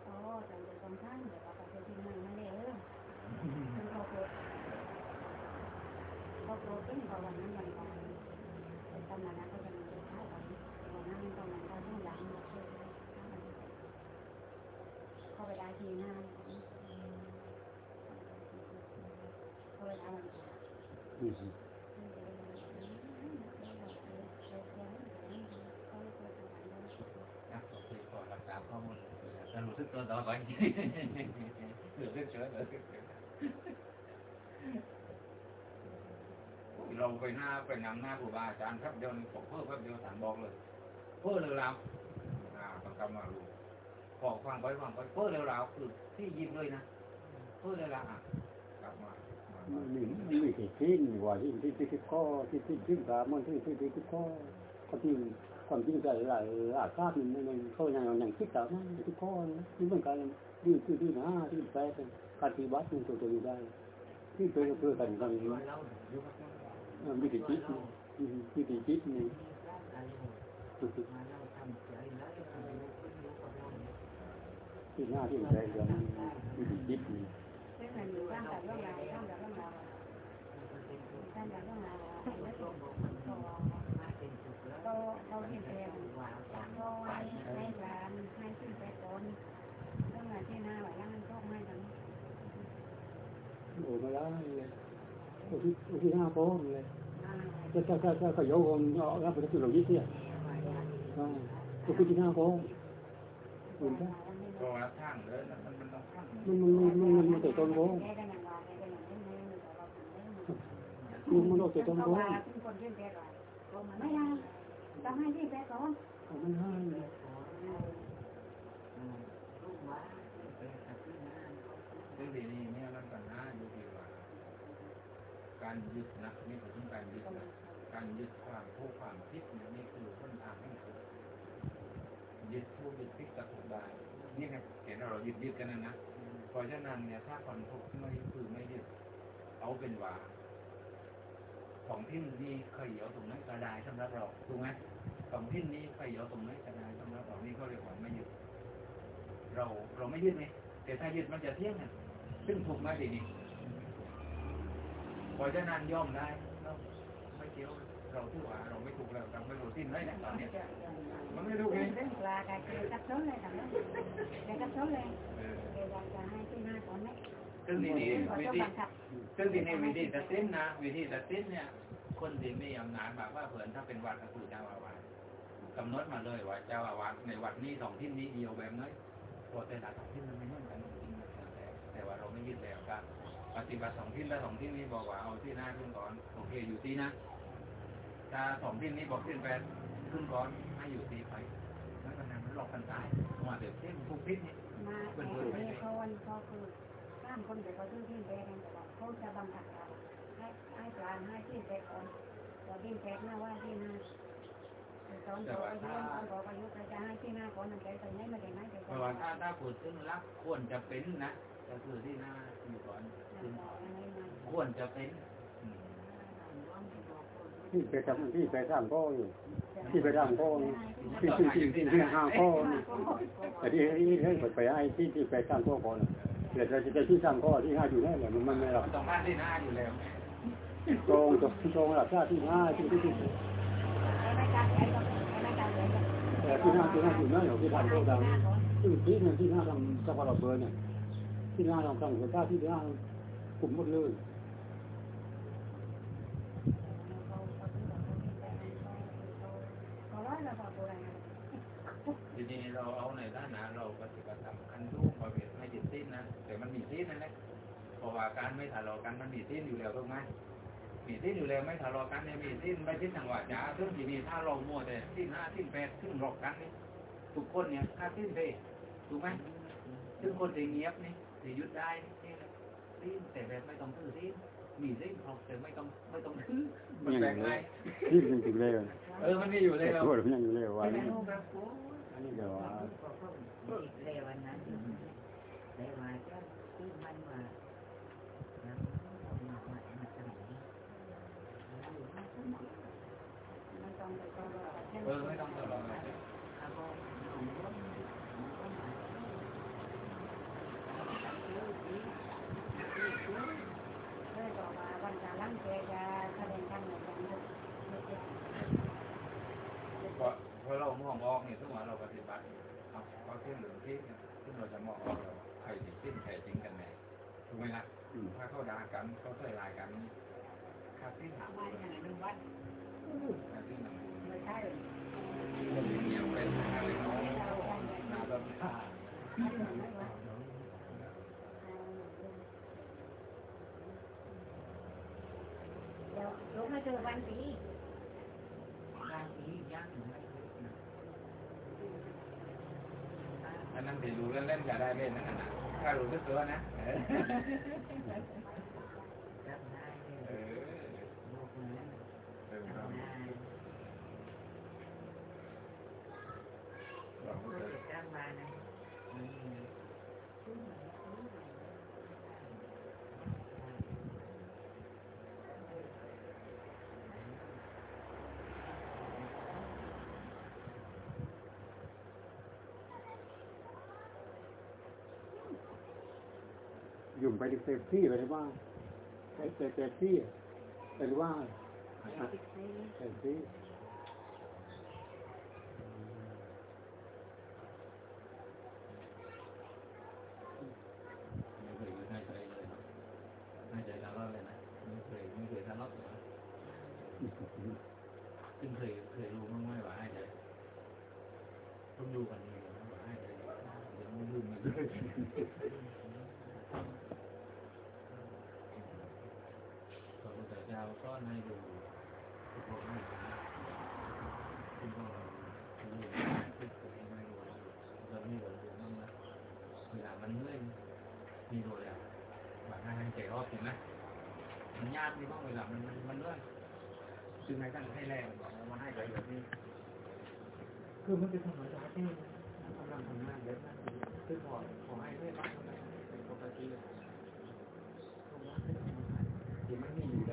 โอ้แต่เดี๋ยวตรงข้างเดี๋ยวเราไปที่นั่งนั่นเอง คือเขาโกรธเขาโกรธเป็นเพราะวันนั้นวันก่อนแต่ตอนนั้นเขาจะมีข้าววันวันนั้นตอนนั้นเขาต้องล้างมาช่วยเขาไปได้ทีหน้าเขาไปได้วันก่อน อืม นะโอเคก็รักษาข้อมูลจะรู้สึกตัวต่อไป เหลือเรื่อเชื้อเหลือเราไปหน้าไปนำหน้าครูบาอาจารย์ครับเดียวผมเพิ่มครับเดียวสารบอกเลย เพิ่มเร็วๆอ่าต้องกำมาดูขอฟังไปฟังไปเพิ่มเร็วๆคือที่ยิบเลยนะเพิ่มเร็วๆอะกลับมามามันมีมันมีที่ทิ้งว่าที่ที่ที่ที่ข้อที่ที่ที่ตามันที่ที่ที่ที่ข้อก็ที่ ความจริงใจหลายอาคาตมันมันเขาอย่างอย่างคิดตามมันที่ข้อนะที่มันการที่ที่ที่หน้าที่แปลเป็นการปฏิบัติมันตัวตัวอยู่ได้ที่เพื่อเพื่อกันกันตัวเราอยู่กับเรามีที่จิตมีที่จิตนี่ที่หน้าที่แปลเรื่องมีที่จิตนี่ซึ่งมันอยู่ข้างกับเรื่องราวข้างกับเรื่องราวข้ากับเรื่องรา วไม่ตรงตัวเขาที่แปลก็ให้ให้ร้านให้ขึ้นไปก่อนเรื่องงาที่หน้าไว้แล้วมันก็ไม่ทำโอ้ไม่ได้เลยที่ที่หน้าป้เลยอ่าถ้าถ้าถ้าถ้าเขาโยกเอาแล้วไปที่เรายึดเนี่ยก็คือที่หน้าป้เห็นไหมก็รับทางเลยมันมันต้องข้างมันมันมันมันมันแต่ต้นโป้แกก็ยังว่าแกก็ยังเล่นเล่นแต่เราทำเล่นมันมันแต่ต้นโป้ว่าทุกคนขึ้นแกก่อนไม่ได้ ต้องให้ที่แกก่อนไม่ให้ซึ่งทีนี้เนี่ยมันปัญหาอยู่ที่ว่าการยึดนะนี่คือการยึดนะการยึดความผู้ความคิดเนี่ยนี่คือต้นทางให้ถูกยึดผู้ยึดพิษกับถูกได้นี่ไงเห็นเรายึดยึดกันนะนะเพราะฉะนั้นเนี่ยถ้าคนทุกข์ไม่คือไม่ยึดเอาเป็นว่า ของที่นี้เคยเหยียวตรงนั้นกระไดสำหรับเราถูกไหมของที่นี้เคยเหยียวตรงนั้นกระไดสำหรับเรานี่เขาเรียกว่าไม่ยึดเราเราไม่ยึดไงแต่ถ้ายึดมันจะเที่ยงอะซึ่งถูกไหมทีนี้เพราะฉะนั้นย่อมได้เราไม่เกี่ยวเราถือว่าเราไม่ถูกแล้วเราไม่รู้สิ้นเลยนะตอนเนี้ยมันไม่ถูกเองเรื่องปลาการเกลือกับซ้อนเลยทำแล้วแกกับซ้อนเลยเออแกอยากจะให้ที่หน้าก่อนไหม ซึ่งทีนี้ขอวิเจ้าธีบังคับซึ่งทีนี้วิธีตัดสินนะ วิธีตัดสินเนี่ย คนที่มีอำนาจแบบว่าเผื่อถ้าเป็นวัดก็คือเจ้าอาวาสกำหนดมาเลยว่าเจ้าอาวาสในวัดนี้สองที่นี้เดียวแบบน้อยพอแต่ละสองที่มันไม่เหมือนกันจริงๆแต่แต่ว่าเราไม่ยึดแล้วก็ปฏิบัติสองที่แล้วสองที่นี้บอกว่าเอาที่หน้าขึ้นก่อนโอเคอยู่ที่นะถ้าสองที่นี้บอกขึ้นไปขึ้นก่อนให้อยู่ที่ไปแล้วก็นั่นมันหลอกกันตายมาเดี๋ยวเส้นผูกพิษนี่มาไอ้นี่เขาวันเขาคือข้ามคนเดี๋ยวเขาซื้อที่แบงแต่ว่าเขาจะบังคับเราให้ให้ปลาให้ที่แบก่อนเราที่แบหน้าว่าที่หน้าตอนต่ออายุตอนต่ออายุจะให้ที่หน้าก่อนมันแกไปไหนมาแกไหนแกเพราะว่าถ้าถ้าพูดถึงรักควรจะเป็นนะก็คือที่หน้าอยู่ก่อนควรจะเป็นที่ไปทำที่ไปสร้างก็อยู่ที่ไปสร้างก็ที่ที่ที่ที่ห้าก็แต่ที่ที่ที่ไปไอ้ที่ที่ไปสร้างก็ก่อน เดี๋ยวเรจะที่สามก็ที่ห้าอยู่แน่เลยมันไม่หรอกตรงพันที่ห้าอยู่แล้วตรงตรงตรงหลักชาติที่ห้าที่ที่ที่แต่ที่ห้าที่ห้าอยู่นั่นหรอที่ทำโตดังที่ที่หนึ่งที่ห้าทำสะพานระเบิดเนี่ยที่ห้าทำทำหัวชาติที่ห้ากลุ่มหมดเลยทีนี้เราเอาในด้านนั้นเราปฏิบัติธรรมขั้นรูป แต่มันมีสิ้นนั่นแหละเพราะว่าการไม่ทะเลาะกันมันมีสิ้นอยู่แล้วถูกไหมมีสิ้นอยู่แล้วไม่ทะเลาะกันเนี่ยมีสิ้นไม่สิ้นทางวาจาซึ่งทีนี้ถ้าเรามัวแต่สิ้นห้าสิ้นแปดสิ้นหลอกกันนี่ทุกคนเนี่ยถ้าสิ้นไปถูกไหมซึ่งคนที่เงียบนี่ที่หยุดได้นี่สิ้นแต่แบบไม่ต้องถือสิ้นมีสิ้นครบแต่ไม่ต้องไม่ต้องถือมันแปลกไงที่มันอยู่เลยเออมันมีอยู่เลยแต่เราตัวมันยังอยู่เลยว่าไม่นี่รู้แบบโอ้อันนี้เดี๋ยวว่าเลวันนั้นเลวาจะที่มันมาแล้วมามามาทำนี้ มันต้องไปต้องรอ เออไม่ต้องทะเลาะกันอาบอกน้องว่าน้องก็มาซื้อที่ซื้อซื้อเลยบอกว่าวันจะลังแกจะแสดงธรรมในการยุเพราะเพราะเรามองออกเนี่ยทุกวันเราปฏิบัติเอาเอาเส้นเหลืองที่เนี่ยซึ่งเราจะมองออกเราใครติดสิ้นใครจริงกันแน่ถูกไหมล่ะอืมถ้าเขาด่ากันเขาใส่ลายกันค่าสิ้นหาบ้านอย่างนึงวัดค่าสิ้นหา ไม่ใช่ คนที่เงียบเป็นอะไรน้อง เราทำแบบ หนาแบบผ้า เดี๋ยวลูกให้เจอวันปี การที่ยังไม่รู้นะ อันนั้นที่รู้เล่นก็ได้เล่นนั่นนะถ้ารู้สึกตัวนะเออจำได้เออลูกนั้นเออครับจำได้เราลูก็กจะจำมานะอืม ยุ่ง ไปเต็มที่ไปเลยว่าไปเต็มที่ไปเลยว่าเต็มที่ไม่เคยอยู่ใจเลยครับใจลาะเลยนะไม่เคยไม่เคยทะเลาะเลยซึ่งเคยเคยรู้บ้างไหมว่าให้ใจต้องดูกันนี่นะว่าให้ใจเดี๋ยวไม่ลืมไม่เลยพระพุท ธเจ้าก็ให้ดูทุกคนให้นะคุณพ่อคุณอยู่ในคิดตัวเองไม่รู้แล้เราไม่รู้บ้างนะเวลามันเมื่อยมีโรยอะแบบให้ให้ใจรอบเห็นไหมมันยากที่ต้องเวลามันมันเมันด้วยซึ่งให้ท่านให้แรงบอกว่าให้ใจแบบนี้คือมันเป็นธรรมชาติที่กำลังทำงานเยอะนะคือขอขอให้ไม่บ้างนะปกติตรงนั้นเป็นธรรมชาติที่มันมีอยู่